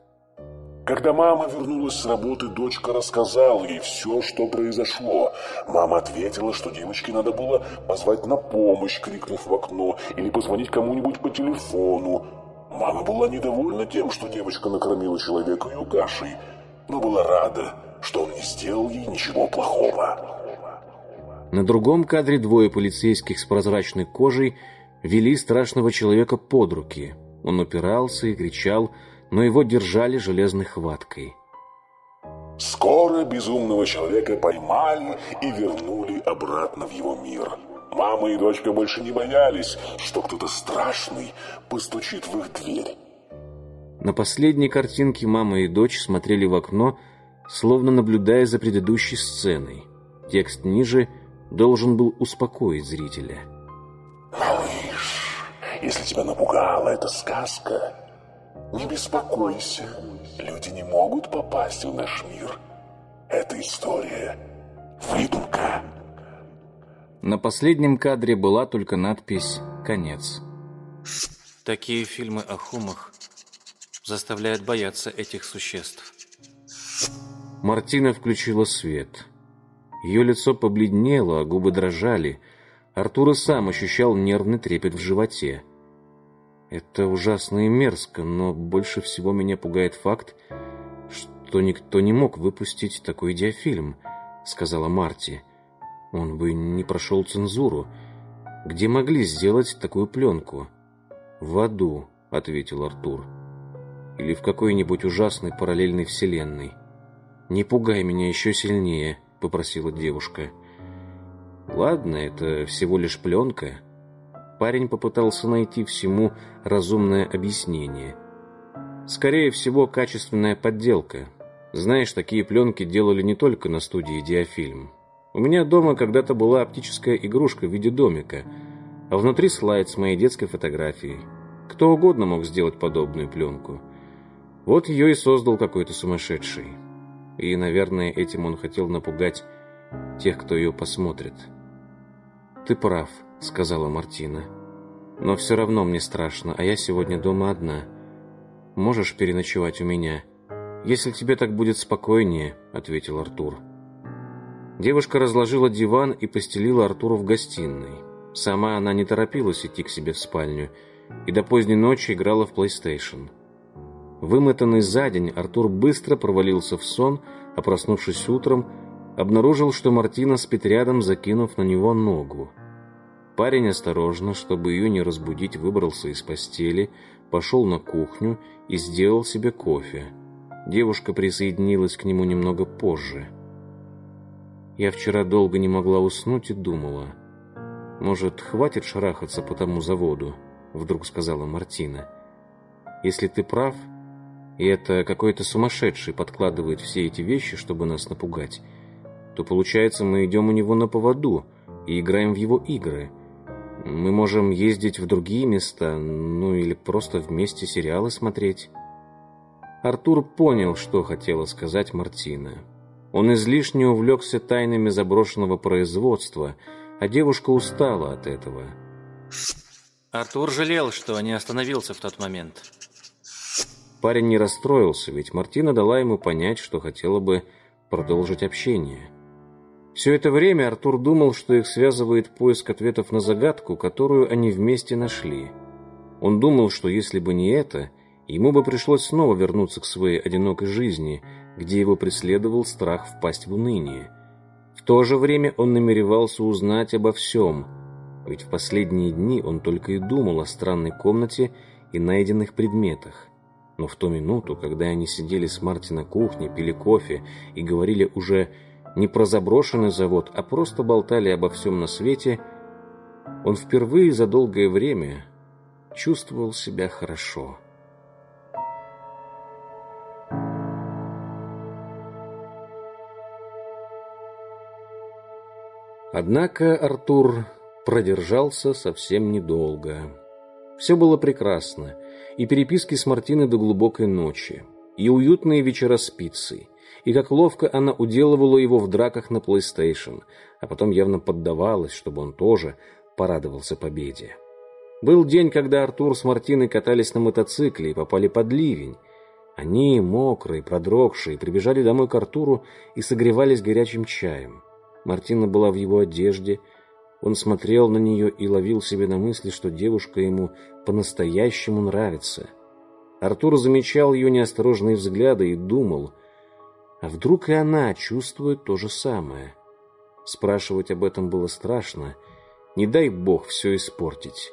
Когда мама вернулась с работы, дочка рассказала ей все, что произошло. Мама ответила, что девочке надо было позвать на помощь, крикнув в окно, или позвонить кому-нибудь по телефону. Мама была недовольна тем, что девочка накормила человека ее кашей, но была рада, что он не сделал ей ничего плохого. На другом кадре двое полицейских с прозрачной кожей вели страшного человека под руки. Он упирался и кричал, но его держали железной хваткой. Скоро безумного человека поймали и вернули обратно в его мир. Мама и дочка больше не боялись, что кто-то страшный постучит в их дверь. На последней картинке мама и дочь смотрели в окно, словно наблюдая за предыдущей сценой. Текст ниже – должен был успокоить зрителя. «Малыш, если тебя напугала эта сказка, не беспокойся. Люди не могут попасть в наш мир. Эта история — выдумка». На последнем кадре была только надпись «Конец». Такие фильмы о хумах заставляют бояться этих существ. Мартина включила свет. Ее лицо побледнело, а губы дрожали. Артур и сам ощущал нервный трепет в животе. Это ужасно и мерзко, но больше всего меня пугает факт, что никто не мог выпустить такой диафильм, сказала Марти. Он бы не прошел цензуру. Где могли сделать такую пленку? В аду, ответил Артур. Или в какой-нибудь ужасной параллельной вселенной. Не пугай меня еще сильнее попросила девушка. Ладно, это всего лишь пленка. Парень попытался найти всему разумное объяснение. Скорее всего, качественная подделка. Знаешь, такие пленки делали не только на студии Диафильм. У меня дома когда-то была оптическая игрушка в виде домика, а внутри слайд с моей детской фотографией. Кто угодно мог сделать подобную пленку. Вот ее и создал какой-то сумасшедший. И, наверное, этим он хотел напугать тех, кто ее посмотрит. «Ты прав», — сказала Мартина. «Но все равно мне страшно, а я сегодня дома одна. Можешь переночевать у меня?» «Если тебе так будет спокойнее», — ответил Артур. Девушка разложила диван и постелила Артуру в гостиной. Сама она не торопилась идти к себе в спальню и до поздней ночи играла в PlayStation. Вымотанный за день, Артур быстро провалился в сон, а проснувшись утром, обнаружил, что Мартина спит рядом, закинув на него ногу. Парень осторожно, чтобы ее не разбудить, выбрался из постели, пошел на кухню и сделал себе кофе. Девушка присоединилась к нему немного позже. Я вчера долго не могла уснуть и думала. «Может, хватит шарахаться по тому заводу?» Вдруг сказала Мартина. «Если ты прав, и это какой-то сумасшедший подкладывает все эти вещи, чтобы нас напугать, то получается, мы идем у него на поводу и играем в его игры. Мы можем ездить в другие места, ну или просто вместе сериалы смотреть». Артур понял, что хотела сказать Мартина. Он излишне увлекся тайнами заброшенного производства, а девушка устала от этого. Артур жалел, что не остановился в тот момент. Парень не расстроился, ведь Мартина дала ему понять, что хотела бы продолжить общение. Все это время Артур думал, что их связывает поиск ответов на загадку, которую они вместе нашли. Он думал, что если бы не это, Ему бы пришлось снова вернуться к своей одинокой жизни, где его преследовал страх впасть в уныние. В то же время он намеревался узнать обо всем, ведь в последние дни он только и думал о странной комнате и найденных предметах. Но в ту минуту, когда они сидели с Марти на кухне, пили кофе и говорили уже не про заброшенный завод, а просто болтали обо всем на свете, он впервые за долгое время чувствовал себя хорошо. Однако Артур продержался совсем недолго. Все было прекрасно, и переписки с Мартиной до глубокой ночи, и уютные вечера с пиццей, и как ловко она уделывала его в драках на PlayStation, а потом явно поддавалась, чтобы он тоже порадовался победе. Был день, когда Артур с Мартиной катались на мотоцикле и попали под ливень. Они, мокрые, продрогшие, прибежали домой к Артуру и согревались горячим чаем. Мартина была в его одежде. Он смотрел на нее и ловил себе на мысли, что девушка ему по-настоящему нравится. Артур замечал ее неосторожные взгляды и думал, а вдруг и она чувствует то же самое. Спрашивать об этом было страшно. Не дай бог все испортить.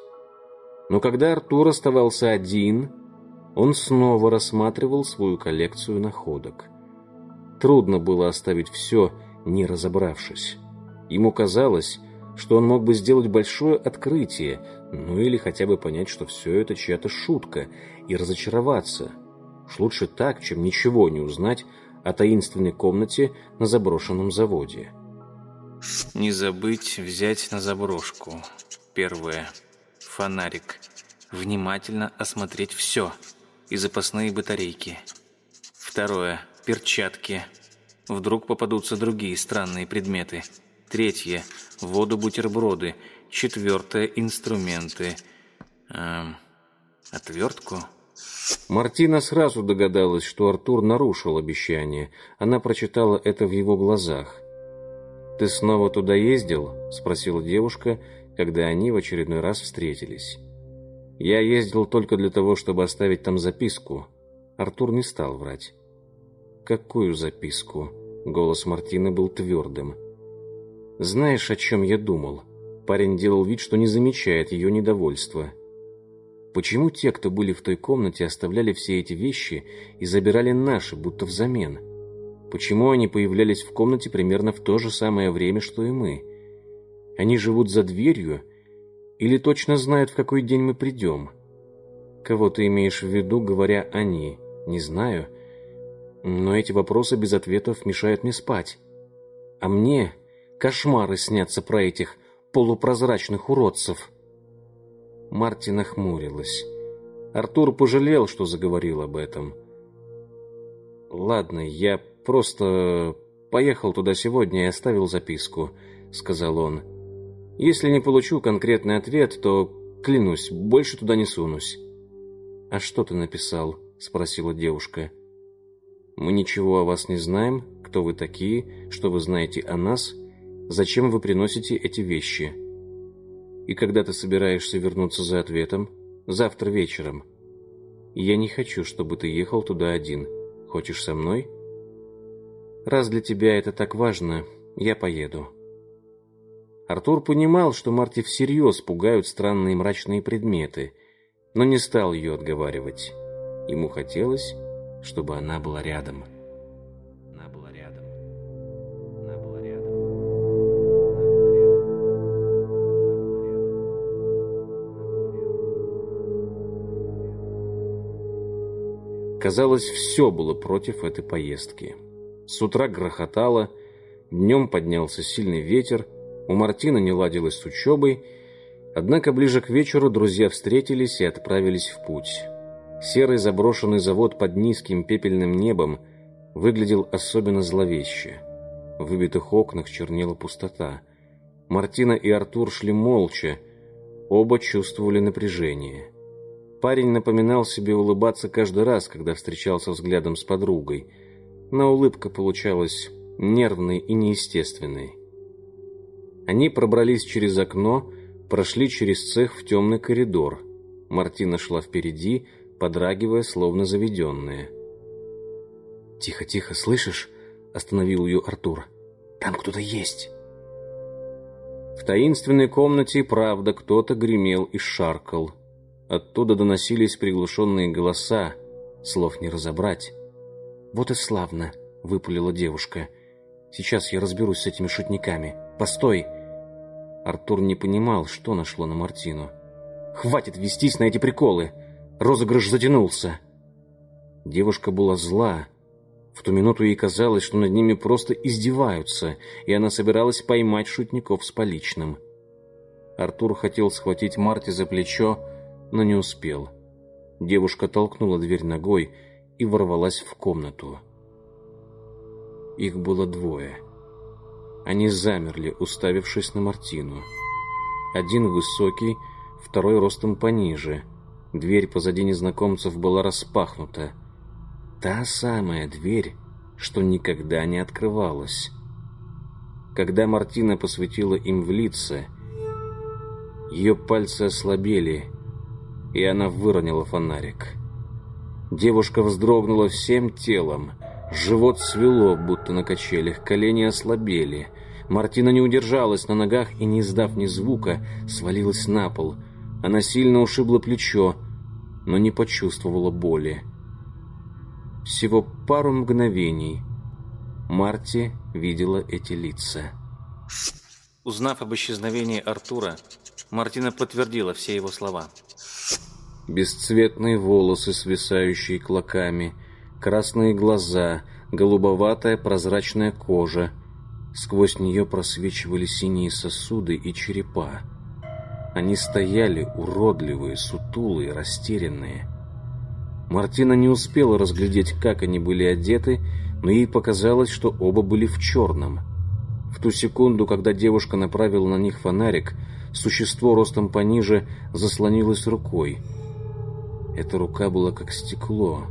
Но когда Артур оставался один, он снова рассматривал свою коллекцию находок. Трудно было оставить все, не разобравшись. Ему казалось, что он мог бы сделать большое открытие, ну или хотя бы понять, что все это чья-то шутка, и разочароваться. Уж лучше так, чем ничего не узнать о таинственной комнате на заброшенном заводе. Не забыть взять на заброшку. Первое. Фонарик. Внимательно осмотреть все. И запасные батарейки. Второе. Перчатки. Вдруг попадутся другие странные предметы. Третье – воду-бутерброды. Четвертое – инструменты. Эм, отвертку? Мартина сразу догадалась, что Артур нарушил обещание. Она прочитала это в его глазах. «Ты снова туда ездил?» – спросила девушка, когда они в очередной раз встретились. «Я ездил только для того, чтобы оставить там записку». Артур не стал врать. «Какую записку?» Голос Мартины был твердым. «Знаешь, о чем я думал?» Парень делал вид, что не замечает ее недовольства. «Почему те, кто были в той комнате, оставляли все эти вещи и забирали наши, будто взамен? Почему они появлялись в комнате примерно в то же самое время, что и мы? Они живут за дверью или точно знают, в какой день мы придем? Кого ты имеешь в виду, говоря «они»? Не знаю». Но эти вопросы без ответов мешают мне спать. А мне кошмары снятся про этих полупрозрачных уродцев. Марти нахмурилась. Артур пожалел, что заговорил об этом. «Ладно, я просто поехал туда сегодня и оставил записку», — сказал он. «Если не получу конкретный ответ, то, клянусь, больше туда не сунусь». «А что ты написал?» — спросила девушка. Мы ничего о вас не знаем, кто вы такие, что вы знаете о нас, зачем вы приносите эти вещи. И когда ты собираешься вернуться за ответом? Завтра вечером. я не хочу, чтобы ты ехал туда один. Хочешь со мной? Раз для тебя это так важно, я поеду. Артур понимал, что Марти всерьез пугают странные мрачные предметы, но не стал ее отговаривать. Ему хотелось, чтобы она была рядом. Казалось, все было против этой поездки. С утра грохотало, днем поднялся сильный ветер, у Мартина не ладилось с учебой, однако ближе к вечеру друзья встретились и отправились в путь. Серый заброшенный завод под низким пепельным небом выглядел особенно зловеще. В выбитых окнах чернела пустота. Мартина и Артур шли молча, оба чувствовали напряжение. Парень напоминал себе улыбаться каждый раз, когда встречался взглядом с подругой, но улыбка получалась нервной и неестественной. Они пробрались через окно, прошли через цех в темный коридор. Мартина шла впереди, подрагивая, словно заведенная. «Тихо, тихо, слышишь?» — остановил ее Артур. «Там кто-то есть». В таинственной комнате, правда, кто-то гремел и шаркал. Оттуда доносились приглушенные голоса, слов не разобрать. «Вот и славно», — выпалила девушка. «Сейчас я разберусь с этими шутниками. Постой!» Артур не понимал, что нашло на Мартину. «Хватит вестись на эти приколы! Розыгрыш затянулся!» Девушка была зла. В ту минуту ей казалось, что над ними просто издеваются, и она собиралась поймать шутников с поличным. Артур хотел схватить Марти за плечо, но не успел. Девушка толкнула дверь ногой и ворвалась в комнату. Их было двое — они замерли, уставившись на Мартину. Один высокий, второй ростом пониже. Дверь позади незнакомцев была распахнута. Та самая дверь, что никогда не открывалась. Когда Мартина посветила им в лица, ее пальцы ослабели, и она выронила фонарик. Девушка вздрогнула всем телом, Живот свело, будто на качелях, колени ослабели. Мартина не удержалась на ногах и, не издав ни звука, свалилась на пол. Она сильно ушибла плечо, но не почувствовала боли. Всего пару мгновений Марти видела эти лица. Узнав об исчезновении Артура, Мартина подтвердила все его слова. Бесцветные волосы, свисающие клоками, красные глаза, голубоватая прозрачная кожа. Сквозь нее просвечивали синие сосуды и черепа. Они стояли уродливые, сутулые, растерянные. Мартина не успела разглядеть, как они были одеты, но ей показалось, что оба были в черном. В ту секунду, когда девушка направила на них фонарик, существо ростом пониже заслонилось рукой. Эта рука была как стекло,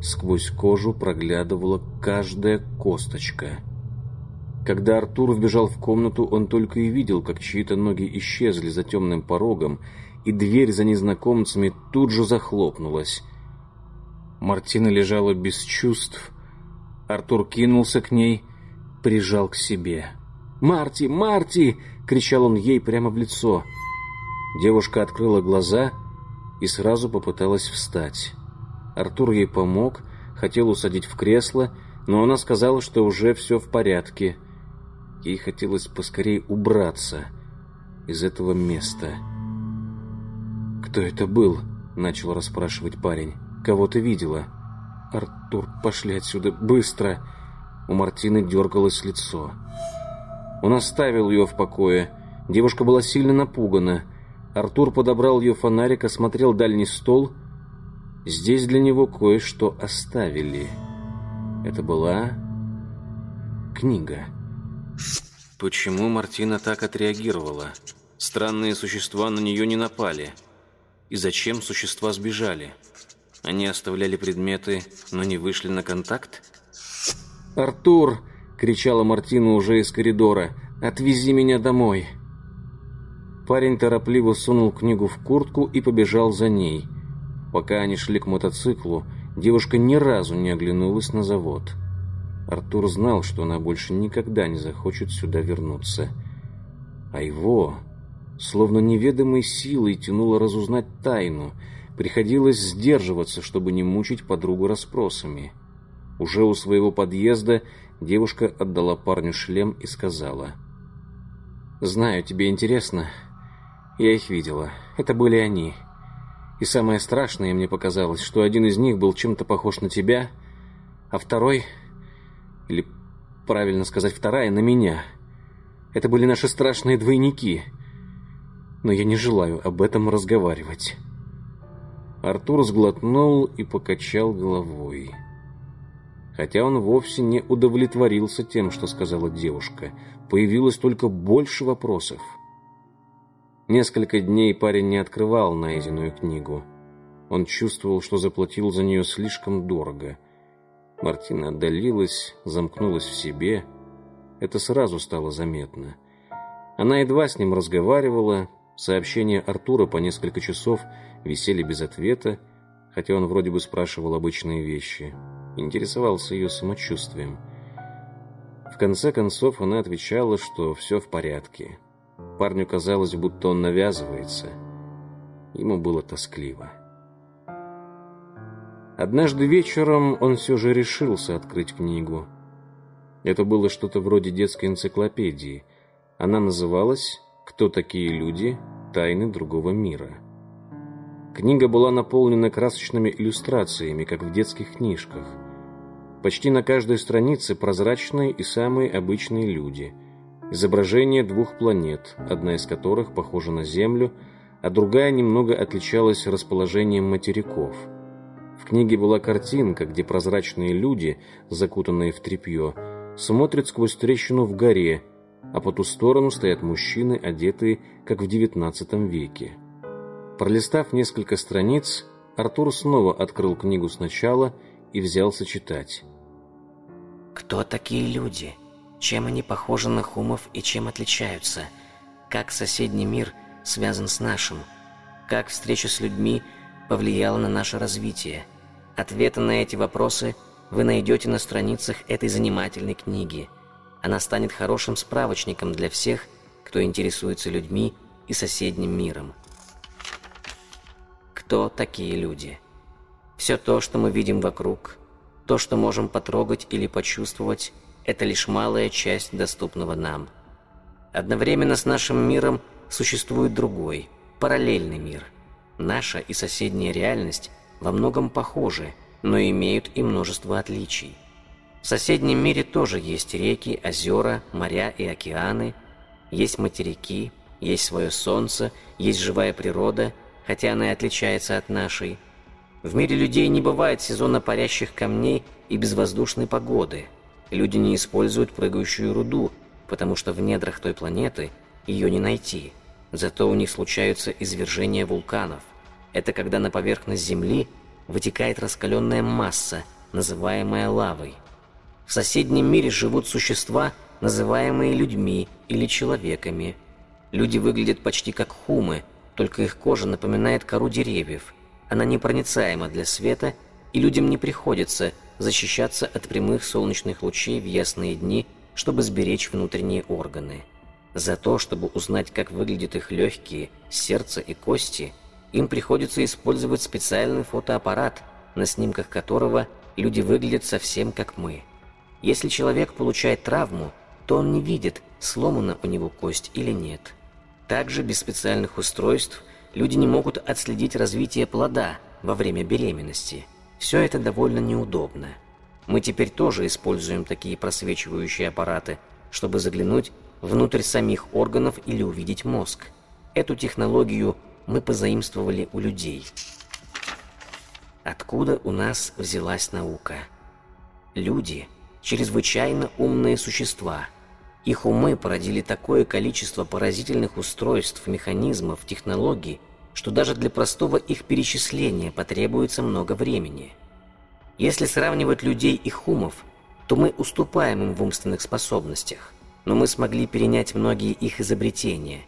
Сквозь кожу проглядывала каждая косточка. Когда Артур вбежал в комнату, он только и видел, как чьи-то ноги исчезли за темным порогом, и дверь за незнакомцами тут же захлопнулась. Мартина лежала без чувств. Артур кинулся к ней, прижал к себе. «Марти! Марти!» — кричал он ей прямо в лицо. Девушка открыла глаза и сразу попыталась встать. Артур ей помог, хотел усадить в кресло, но она сказала, что уже все в порядке. Ей хотелось поскорее убраться из этого места. «Кто это был?» — начал расспрашивать парень. «Кого ты видела?» «Артур, пошли отсюда, быстро!» У Мартины дергалось лицо. Он оставил ее в покое. Девушка была сильно напугана. Артур подобрал ее фонарик, осмотрел дальний стол — Здесь для него кое-что оставили. Это была книга. Почему Мартина так отреагировала? Странные существа на нее не напали. И зачем существа сбежали? Они оставляли предметы, но не вышли на контакт? «Артур!» — кричала Мартина уже из коридора. «Отвези меня домой!» Парень торопливо сунул книгу в куртку и побежал за ней — Пока они шли к мотоциклу, девушка ни разу не оглянулась на завод. Артур знал, что она больше никогда не захочет сюда вернуться. А его, словно неведомой силой, тянуло разузнать тайну. Приходилось сдерживаться, чтобы не мучить подругу расспросами. Уже у своего подъезда девушка отдала парню шлем и сказала. «Знаю, тебе интересно. Я их видела. Это были они. И самое страшное мне показалось, что один из них был чем-то похож на тебя, а второй, или правильно сказать, вторая, на меня. Это были наши страшные двойники. Но я не желаю об этом разговаривать». Артур сглотнул и покачал головой хотя он вовсе не удовлетворился тем, что сказала девушка. Появилось только больше вопросов. Несколько дней парень не открывал найденную книгу. Он чувствовал, что заплатил за нее слишком дорого. Мартина отдалилась, замкнулась в себе. Это сразу стало заметно. Она едва с ним разговаривала, сообщения Артура по несколько часов висели без ответа, хотя он вроде бы спрашивал обычные вещи интересовался ее самочувствием. В конце концов она отвечала, что все в порядке. Парню казалось, будто он навязывается. Ему было тоскливо. Однажды вечером он все же решился открыть книгу. Это было что-то вроде детской энциклопедии. Она называлась «Кто такие люди? Тайны другого мира». Книга была наполнена красочными иллюстрациями, как в детских книжках – Почти на каждой странице прозрачные и самые обычные люди. Изображение двух планет, одна из которых похожа на Землю, а другая немного отличалась расположением материков. В книге была картинка, где прозрачные люди, закутанные в тряпье, смотрят сквозь трещину в горе, а по ту сторону стоят мужчины, одетые, как в XIX веке. Пролистав несколько страниц, Артур снова открыл книгу сначала и взялся читать. Кто такие люди? Чем они похожи на хумов и чем отличаются? Как соседний мир связан с нашим? Как встреча с людьми повлияла на наше развитие? Ответы на эти вопросы вы найдете на страницах этой занимательной книги. Она станет хорошим справочником для всех, кто интересуется людьми и соседним миром. Кто такие люди? Все то, что мы видим вокруг, то, что можем потрогать или почувствовать, это лишь малая часть доступного нам. Одновременно с нашим миром существует другой, параллельный мир. Наша и соседняя реальность во многом похожи, но имеют и множество отличий. В соседнем мире тоже есть реки, озера, моря и океаны, есть материки, есть свое солнце, есть живая природа, хотя она и отличается от нашей – в мире людей не бывает сезона парящих камней и безвоздушной погоды. Люди не используют прыгающую руду, потому что в недрах той планеты ее не найти. Зато у них случаются извержения вулканов. Это когда на поверхность Земли вытекает раскаленная масса, называемая лавой. В соседнем мире живут существа, называемые людьми или человеками. Люди выглядят почти как хумы, только их кожа напоминает кору деревьев – она непроницаема для света, и людям не приходится защищаться от прямых солнечных лучей в ясные дни, чтобы сберечь внутренние органы. За то, чтобы узнать, как выглядят их легкие, сердце и кости, им приходится использовать специальный фотоаппарат, на снимках которого люди выглядят совсем как мы. Если человек получает травму, то он не видит, сломана у него кость или нет. Также без специальных устройств люди не могут отследить развитие плода во время беременности. Все это довольно неудобно. Мы теперь тоже используем такие просвечивающие аппараты, чтобы заглянуть внутрь самих органов или увидеть мозг. Эту технологию мы позаимствовали у людей. Откуда у нас взялась наука? Люди – чрезвычайно умные существа – их умы породили такое количество поразительных устройств, механизмов, технологий, что даже для простого их перечисления потребуется много времени. Если сравнивать людей и хумов, то мы уступаем им в умственных способностях, но мы смогли перенять многие их изобретения.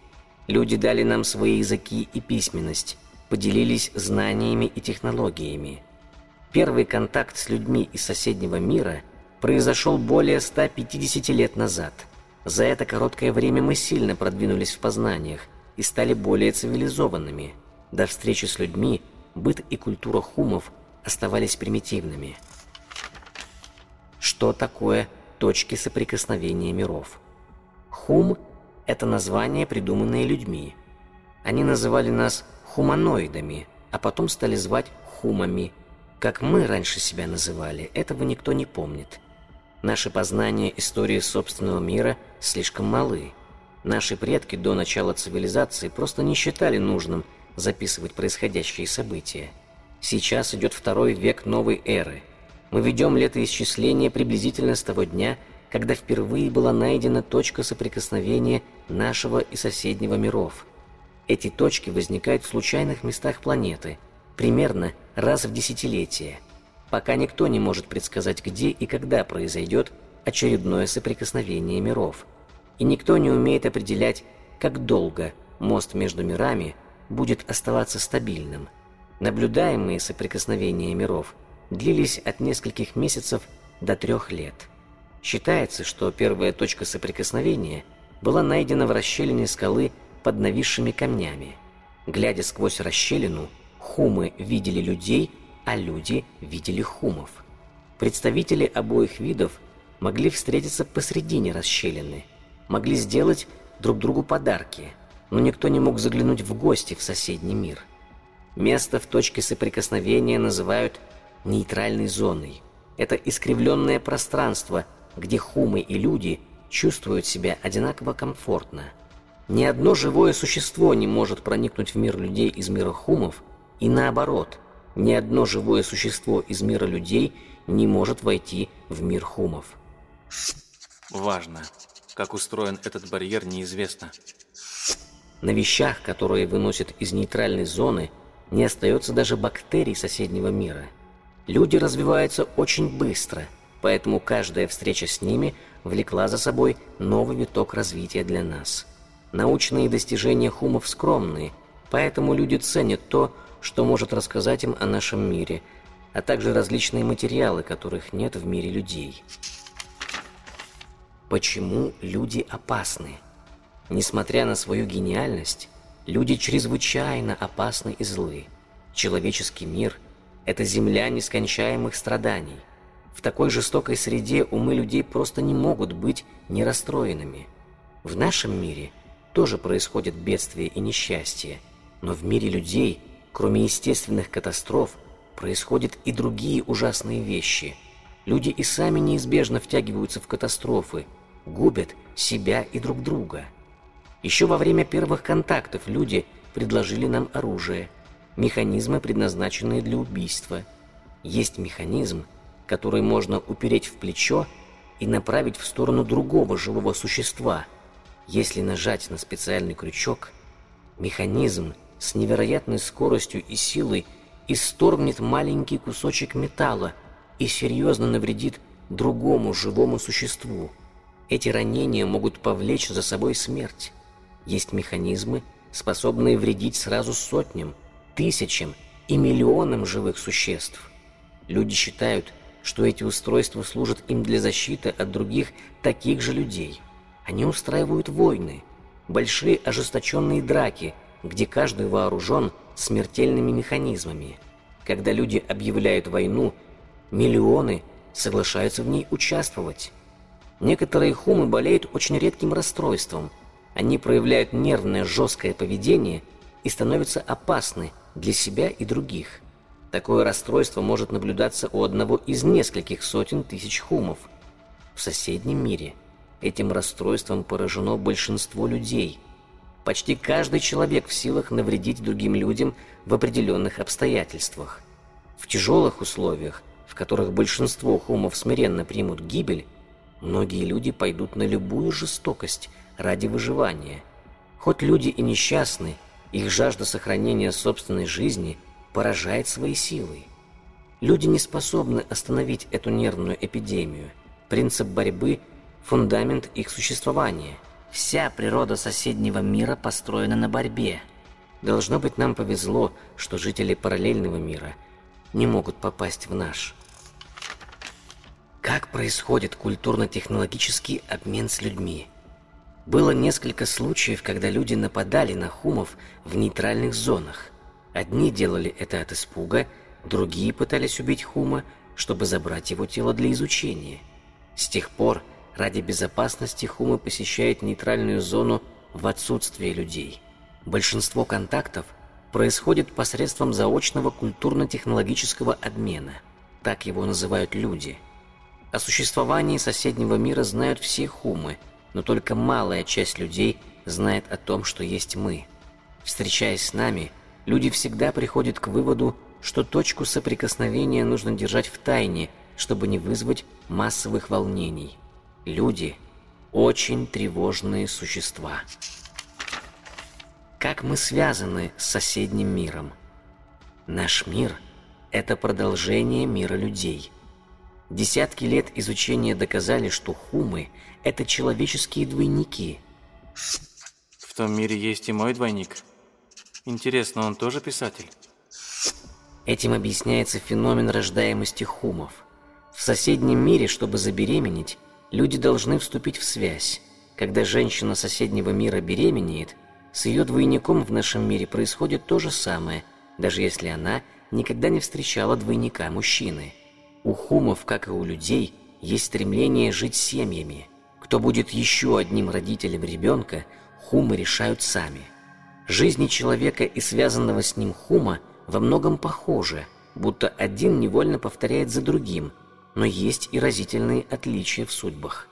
Люди дали нам свои языки и письменность, поделились знаниями и технологиями. Первый контакт с людьми из соседнего мира произошел более 150 лет назад – За это короткое время мы сильно продвинулись в познаниях и стали более цивилизованными. До встречи с людьми быт и культура хумов оставались примитивными. Что такое точки соприкосновения миров? Хум – это название, придуманное людьми. Они называли нас хуманоидами, а потом стали звать хумами. Как мы раньше себя называли, этого никто не помнит. Наши познания истории собственного мира слишком малы. Наши предки до начала цивилизации просто не считали нужным записывать происходящие события. Сейчас идет второй век новой эры. Мы ведем летоисчисление приблизительно с того дня, когда впервые была найдена точка соприкосновения нашего и соседнего миров. Эти точки возникают в случайных местах планеты, примерно раз в десятилетие – пока никто не может предсказать, где и когда произойдет очередное соприкосновение миров. И никто не умеет определять, как долго мост между мирами будет оставаться стабильным. Наблюдаемые соприкосновения миров длились от нескольких месяцев до трех лет. Считается, что первая точка соприкосновения была найдена в расщелине скалы под нависшими камнями. Глядя сквозь расщелину, хумы видели людей, а люди видели хумов. Представители обоих видов могли встретиться посредине расщелины, могли сделать друг другу подарки, но никто не мог заглянуть в гости в соседний мир. Место в точке соприкосновения называют нейтральной зоной. Это искривленное пространство, где хумы и люди чувствуют себя одинаково комфортно. Ни одно живое существо не может проникнуть в мир людей из мира хумов, и наоборот – ни одно живое существо из мира людей не может войти в мир хумов. Важно. Как устроен этот барьер, неизвестно. На вещах, которые выносят из нейтральной зоны, не остается даже бактерий соседнего мира. Люди развиваются очень быстро, поэтому каждая встреча с ними влекла за собой новый виток развития для нас. Научные достижения хумов скромные, поэтому люди ценят то, что может рассказать им о нашем мире, а также различные материалы, которых нет в мире людей. Почему люди опасны? Несмотря на свою гениальность, люди чрезвычайно опасны и злы. Человеческий мир – это земля нескончаемых страданий. В такой жестокой среде умы людей просто не могут быть нерастроенными. В нашем мире тоже происходят бедствия и несчастья, но в мире людей – Кроме естественных катастроф, происходят и другие ужасные вещи. Люди и сами неизбежно втягиваются в катастрофы, губят себя и друг друга. Еще во время первых контактов люди предложили нам оружие, механизмы, предназначенные для убийства. Есть механизм, который можно упереть в плечо и направить в сторону другого живого существа. Если нажать на специальный крючок, механизм – с невероятной скоростью и силой исторгнет маленький кусочек металла и серьезно навредит другому живому существу. Эти ранения могут повлечь за собой смерть. Есть механизмы, способные вредить сразу сотням, тысячам и миллионам живых существ. Люди считают, что эти устройства служат им для защиты от других таких же людей. Они устраивают войны, большие ожесточенные драки – где каждый вооружен смертельными механизмами. Когда люди объявляют войну, миллионы соглашаются в ней участвовать. Некоторые хумы болеют очень редким расстройством. Они проявляют нервное жесткое поведение и становятся опасны для себя и других. Такое расстройство может наблюдаться у одного из нескольких сотен тысяч хумов. В соседнем мире этим расстройством поражено большинство людей – Почти каждый человек в силах навредить другим людям в определенных обстоятельствах. В тяжелых условиях, в которых большинство хумов смиренно примут гибель, многие люди пойдут на любую жестокость ради выживания. Хоть люди и несчастны, их жажда сохранения собственной жизни поражает своей силой. Люди не способны остановить эту нервную эпидемию. Принцип борьбы – фундамент их существования – Вся природа соседнего мира построена на борьбе. Должно быть, нам повезло, что жители параллельного мира не могут попасть в наш. Как происходит культурно-технологический обмен с людьми? Было несколько случаев, когда люди нападали на хумов в нейтральных зонах. Одни делали это от испуга, другие пытались убить хума, чтобы забрать его тело для изучения. С тех пор ради безопасности хумы посещают нейтральную зону в отсутствие людей. Большинство контактов происходит посредством заочного культурно-технологического обмена. Так его называют люди. О существовании соседнего мира знают все хумы, но только малая часть людей знает о том, что есть мы. Встречаясь с нами, люди всегда приходят к выводу, что точку соприкосновения нужно держать в тайне, чтобы не вызвать массовых волнений. Люди – очень тревожные существа. Как мы связаны с соседним миром? Наш мир – это продолжение мира людей. Десятки лет изучения доказали, что хумы – это человеческие двойники. В том мире есть и мой двойник. Интересно, он тоже писатель? Этим объясняется феномен рождаемости хумов. В соседнем мире, чтобы забеременеть, люди должны вступить в связь. Когда женщина соседнего мира беременеет, с ее двойником в нашем мире происходит то же самое, даже если она никогда не встречала двойника мужчины. У хумов, как и у людей, есть стремление жить семьями. Кто будет еще одним родителем ребенка, хумы решают сами. Жизни человека и связанного с ним хума во многом похожи, будто один невольно повторяет за другим, но есть и разительные отличия в судьбах.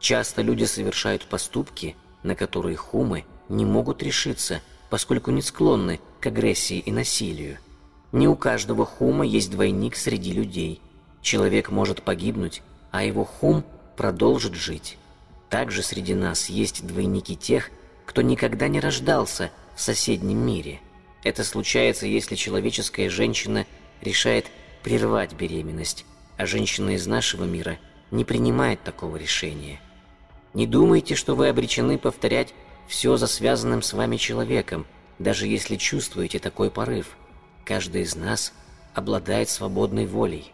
Часто люди совершают поступки, на которые хумы – не могут решиться, поскольку не склонны к агрессии и насилию. Не у каждого хума есть двойник среди людей. Человек может погибнуть, а его хум продолжит жить. Также среди нас есть двойники тех, кто никогда не рождался в соседнем мире. Это случается, если человеческая женщина решает прервать беременность, а женщина из нашего мира не принимает такого решения. Не думайте, что вы обречены повторять все за связанным с вами человеком, даже если чувствуете такой порыв. Каждый из нас обладает свободной волей.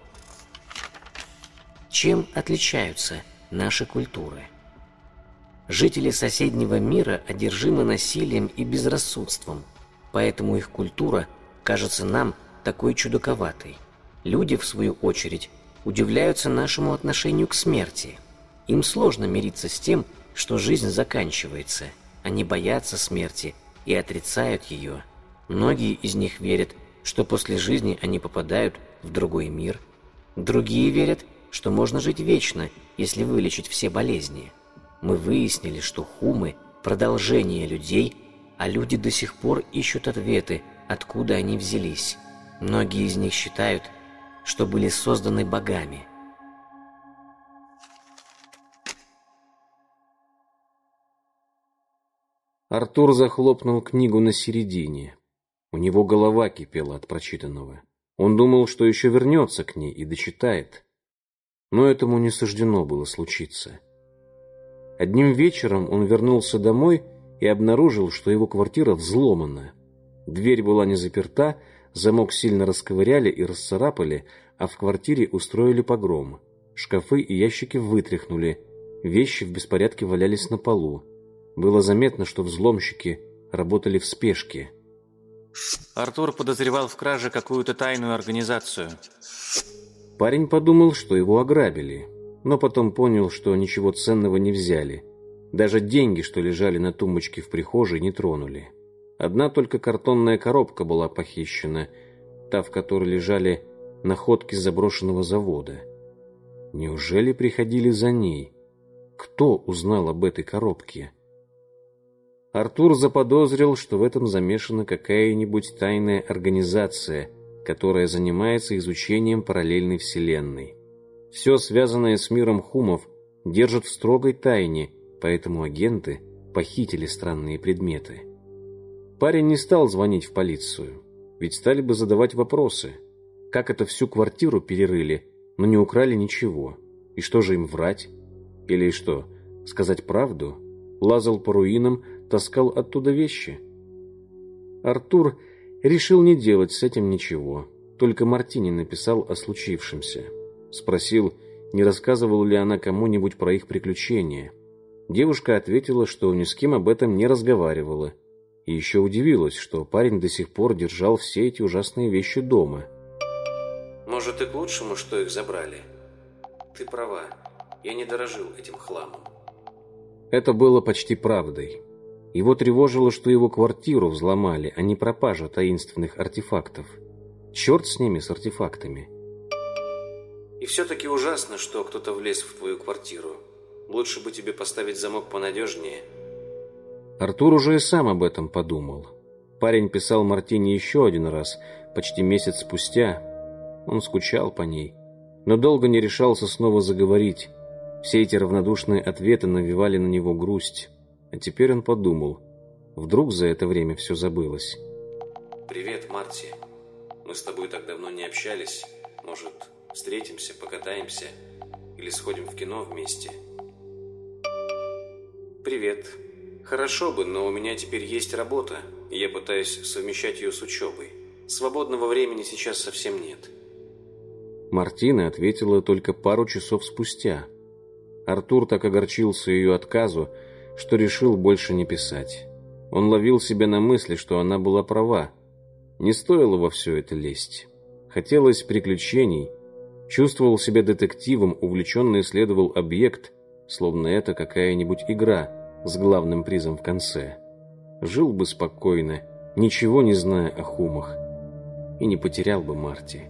Чем отличаются наши культуры? Жители соседнего мира одержимы насилием и безрассудством, поэтому их культура кажется нам такой чудаковатой. Люди, в свою очередь, удивляются нашему отношению к смерти. Им сложно мириться с тем, что жизнь заканчивается – они боятся смерти и отрицают ее. Многие из них верят, что после жизни они попадают в другой мир. Другие верят, что можно жить вечно, если вылечить все болезни. Мы выяснили, что хумы – продолжение людей, а люди до сих пор ищут ответы, откуда они взялись. Многие из них считают, что были созданы богами – Артур захлопнул книгу на середине. У него голова кипела от прочитанного. Он думал, что еще вернется к ней и дочитает. Но этому не суждено было случиться. Одним вечером он вернулся домой и обнаружил, что его квартира взломана. Дверь была не заперта, замок сильно расковыряли и расцарапали, а в квартире устроили погром. Шкафы и ящики вытряхнули, вещи в беспорядке валялись на полу. Было заметно, что взломщики работали в спешке. Артур подозревал в краже какую-то тайную организацию. Парень подумал, что его ограбили, но потом понял, что ничего ценного не взяли. Даже деньги, что лежали на тумбочке в прихожей, не тронули. Одна только картонная коробка была похищена, та, в которой лежали находки заброшенного завода. Неужели приходили за ней? Кто узнал об этой коробке? Артур заподозрил, что в этом замешана какая-нибудь тайная организация, которая занимается изучением параллельной вселенной. Все, связанное с миром хумов, держат в строгой тайне, поэтому агенты похитили странные предметы. Парень не стал звонить в полицию, ведь стали бы задавать вопросы. Как это всю квартиру перерыли, но не украли ничего? И что же им врать? Или что, сказать правду? Лазал по руинам, таскал оттуда вещи. Артур решил не делать с этим ничего, только Мартини написал о случившемся. Спросил, не рассказывала ли она кому-нибудь про их приключения. Девушка ответила, что ни с кем об этом не разговаривала. И еще удивилась, что парень до сих пор держал все эти ужасные вещи дома. Может, и к лучшему, что их забрали. Ты права. Я не дорожил этим хламом. Это было почти правдой. Его тревожило, что его квартиру взломали, а не пропажа таинственных артефактов. Черт с ними, с артефактами. И все-таки ужасно, что кто-то влез в твою квартиру. Лучше бы тебе поставить замок понадежнее. Артур уже и сам об этом подумал. Парень писал Мартине еще один раз, почти месяц спустя. Он скучал по ней, но долго не решался снова заговорить. Все эти равнодушные ответы навевали на него грусть. А теперь он подумал, вдруг за это время все забылось. «Привет, Марти. Мы с тобой так давно не общались. Может, встретимся, покатаемся? Или сходим в кино вместе?» «Привет. Хорошо бы, но у меня теперь есть работа, и я пытаюсь совмещать ее с учебой. Свободного времени сейчас совсем нет». Мартина ответила только пару часов спустя – Артур так огорчился ее отказу, что решил больше не писать. Он ловил себя на мысли, что она была права. Не стоило во все это лезть. Хотелось приключений. Чувствовал себя детективом, увлеченно исследовал объект, словно это какая-нибудь игра с главным призом в конце. Жил бы спокойно, ничего не зная о хумах. И не потерял бы Марти.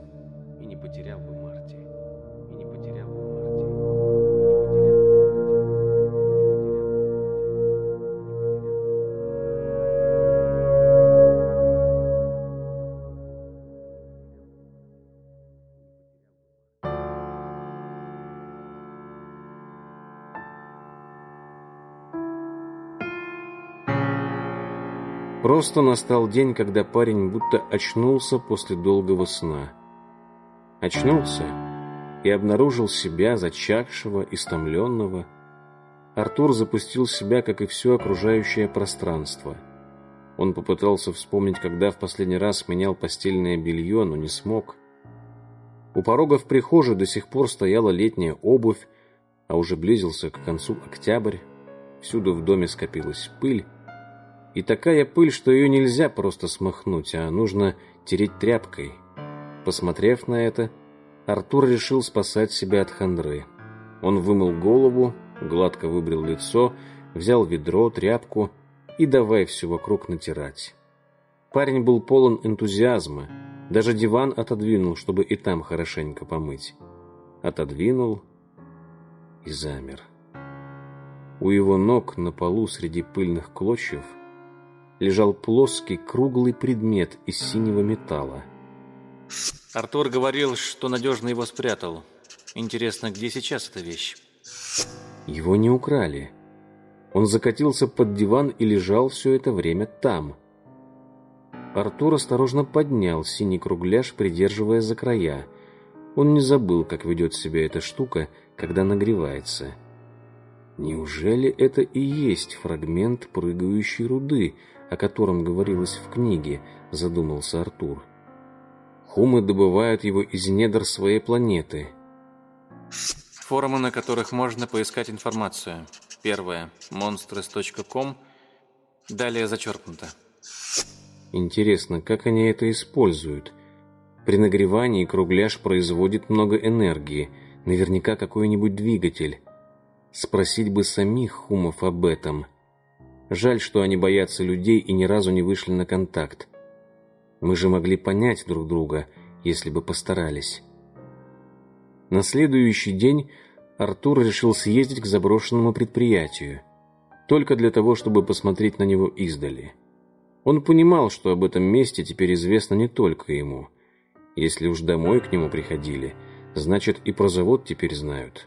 Просто настал день, когда парень будто очнулся после долгого сна. Очнулся и обнаружил себя зачахшего, истомленного. Артур запустил себя, как и все окружающее пространство. Он попытался вспомнить, когда в последний раз менял постельное белье, но не смог. У порога в прихожей до сих пор стояла летняя обувь, а уже близился к концу октябрь. Всюду в доме скопилась пыль, и такая пыль, что ее нельзя просто смахнуть, а нужно тереть тряпкой. Посмотрев на это, Артур решил спасать себя от хандры. Он вымыл голову, гладко выбрил лицо, взял ведро, тряпку и давай все вокруг натирать. Парень был полон энтузиазма, даже диван отодвинул, чтобы и там хорошенько помыть. Отодвинул и замер. У его ног на полу среди пыльных клочьев – лежал плоский круглый предмет из синего металла. Артур говорил, что надежно его спрятал. Интересно, где сейчас эта вещь? Его не украли. Он закатился под диван и лежал все это время там. Артур осторожно поднял синий кругляш, придерживая за края. Он не забыл, как ведет себя эта штука, когда нагревается. Неужели это и есть фрагмент прыгающей руды — о котором говорилось в книге, задумался Артур. Хумы добывают его из недр своей планеты. Форумы, на которых можно поискать информацию. Первое – monsters.com, далее зачеркнуто. Интересно, как они это используют? При нагревании кругляш производит много энергии, наверняка какой-нибудь двигатель. Спросить бы самих хумов об этом – Жаль, что они боятся людей и ни разу не вышли на контакт. Мы же могли понять друг друга, если бы постарались. На следующий день Артур решил съездить к заброшенному предприятию, только для того, чтобы посмотреть на него издали. Он понимал, что об этом месте теперь известно не только ему. Если уж домой к нему приходили, значит и про завод теперь знают.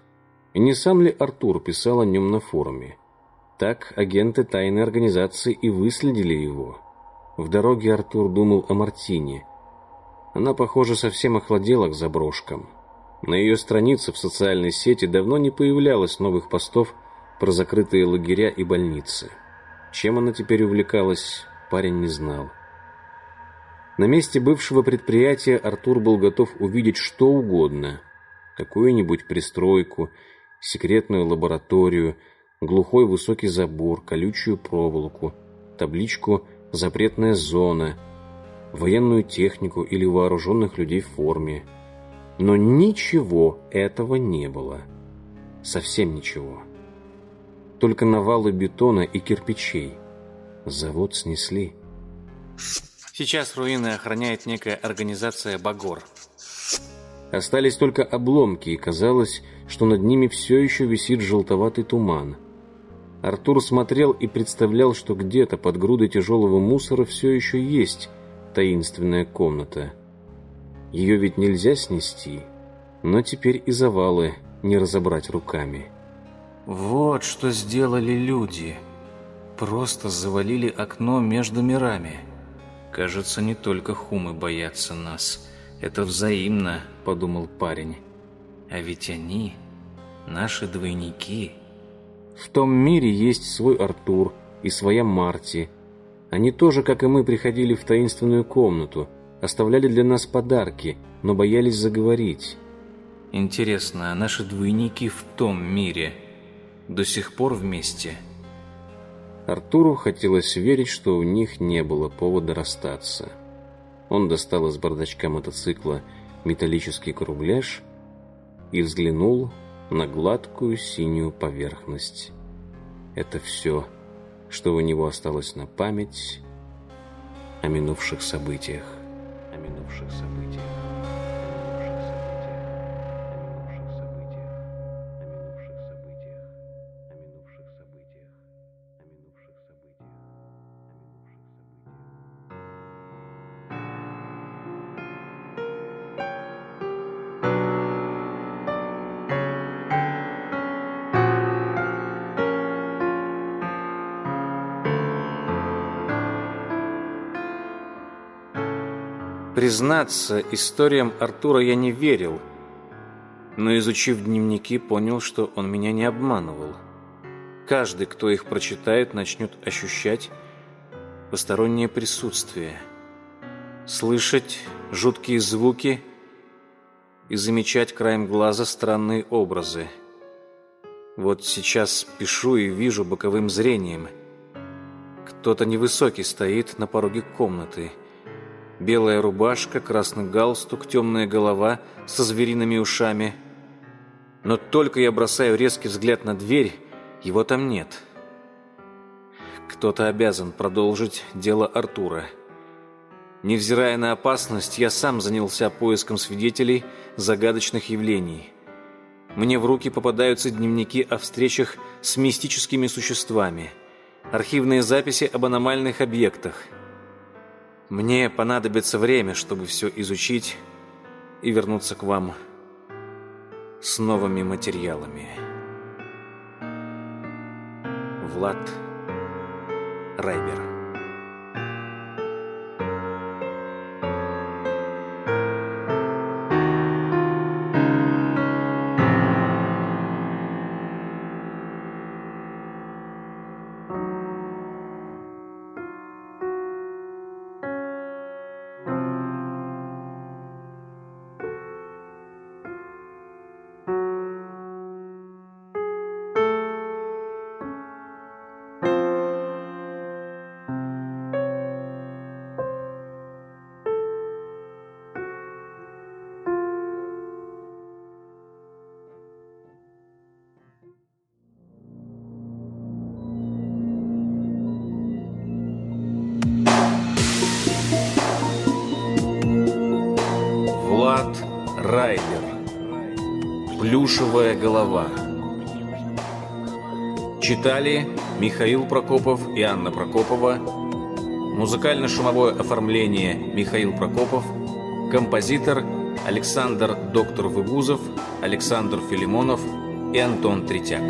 И не сам ли Артур писал о нем на форуме? Так агенты тайной организации и выследили его. В дороге Артур думал о Мартине. Она, похоже, совсем охладела к заброшкам. На ее странице в социальной сети давно не появлялось новых постов про закрытые лагеря и больницы. Чем она теперь увлекалась, парень не знал. На месте бывшего предприятия Артур был готов увидеть что угодно. Какую-нибудь пристройку, секретную лабораторию – глухой высокий забор, колючую проволоку, табличку «Запретная зона», военную технику или вооруженных людей в форме. Но ничего этого не было. Совсем ничего. Только навалы бетона и кирпичей. Завод снесли. Сейчас руины охраняет некая организация «Багор». Остались только обломки, и казалось, что над ними все еще висит желтоватый туман. Артур смотрел и представлял, что где-то под грудой тяжелого мусора все еще есть таинственная комната. Ее ведь нельзя снести, но теперь и завалы не разобрать руками. Вот что сделали люди. Просто завалили окно между мирами. Кажется, не только хумы боятся нас. Это взаимно, подумал парень. А ведь они наши двойники. В том мире есть свой Артур и своя Марти. Они тоже, как и мы, приходили в таинственную комнату, оставляли для нас подарки, но боялись заговорить. Интересно, а наши двойники в том мире до сих пор вместе? Артуру хотелось верить, что у них не было повода расстаться. Он достал из бардачка мотоцикла металлический кругляш и взглянул на гладкую синюю поверхность. Это все, что у него осталось на память о минувших событиях. О минувших событиях. Признаться, историям Артура я не верил, но изучив дневники, понял, что он меня не обманывал. Каждый, кто их прочитает, начнет ощущать постороннее присутствие, слышать жуткие звуки и замечать краем глаза странные образы. Вот сейчас пишу и вижу боковым зрением. Кто-то невысокий стоит на пороге комнаты – Белая рубашка, красный галстук, темная голова со звериными ушами. Но только я бросаю резкий взгляд на дверь, его там нет. Кто-то обязан продолжить дело Артура. Невзирая на опасность, я сам занялся поиском свидетелей загадочных явлений. Мне в руки попадаются дневники о встречах с мистическими существами, архивные записи об аномальных объектах – мне понадобится время, чтобы все изучить и вернуться к вам с новыми материалами. Влад Райбер Читали Михаил Прокопов и Анна Прокопова. Музыкально-шумовое оформление Михаил Прокопов. Композитор Александр Доктор Выгузов, Александр Филимонов и Антон Третьяк.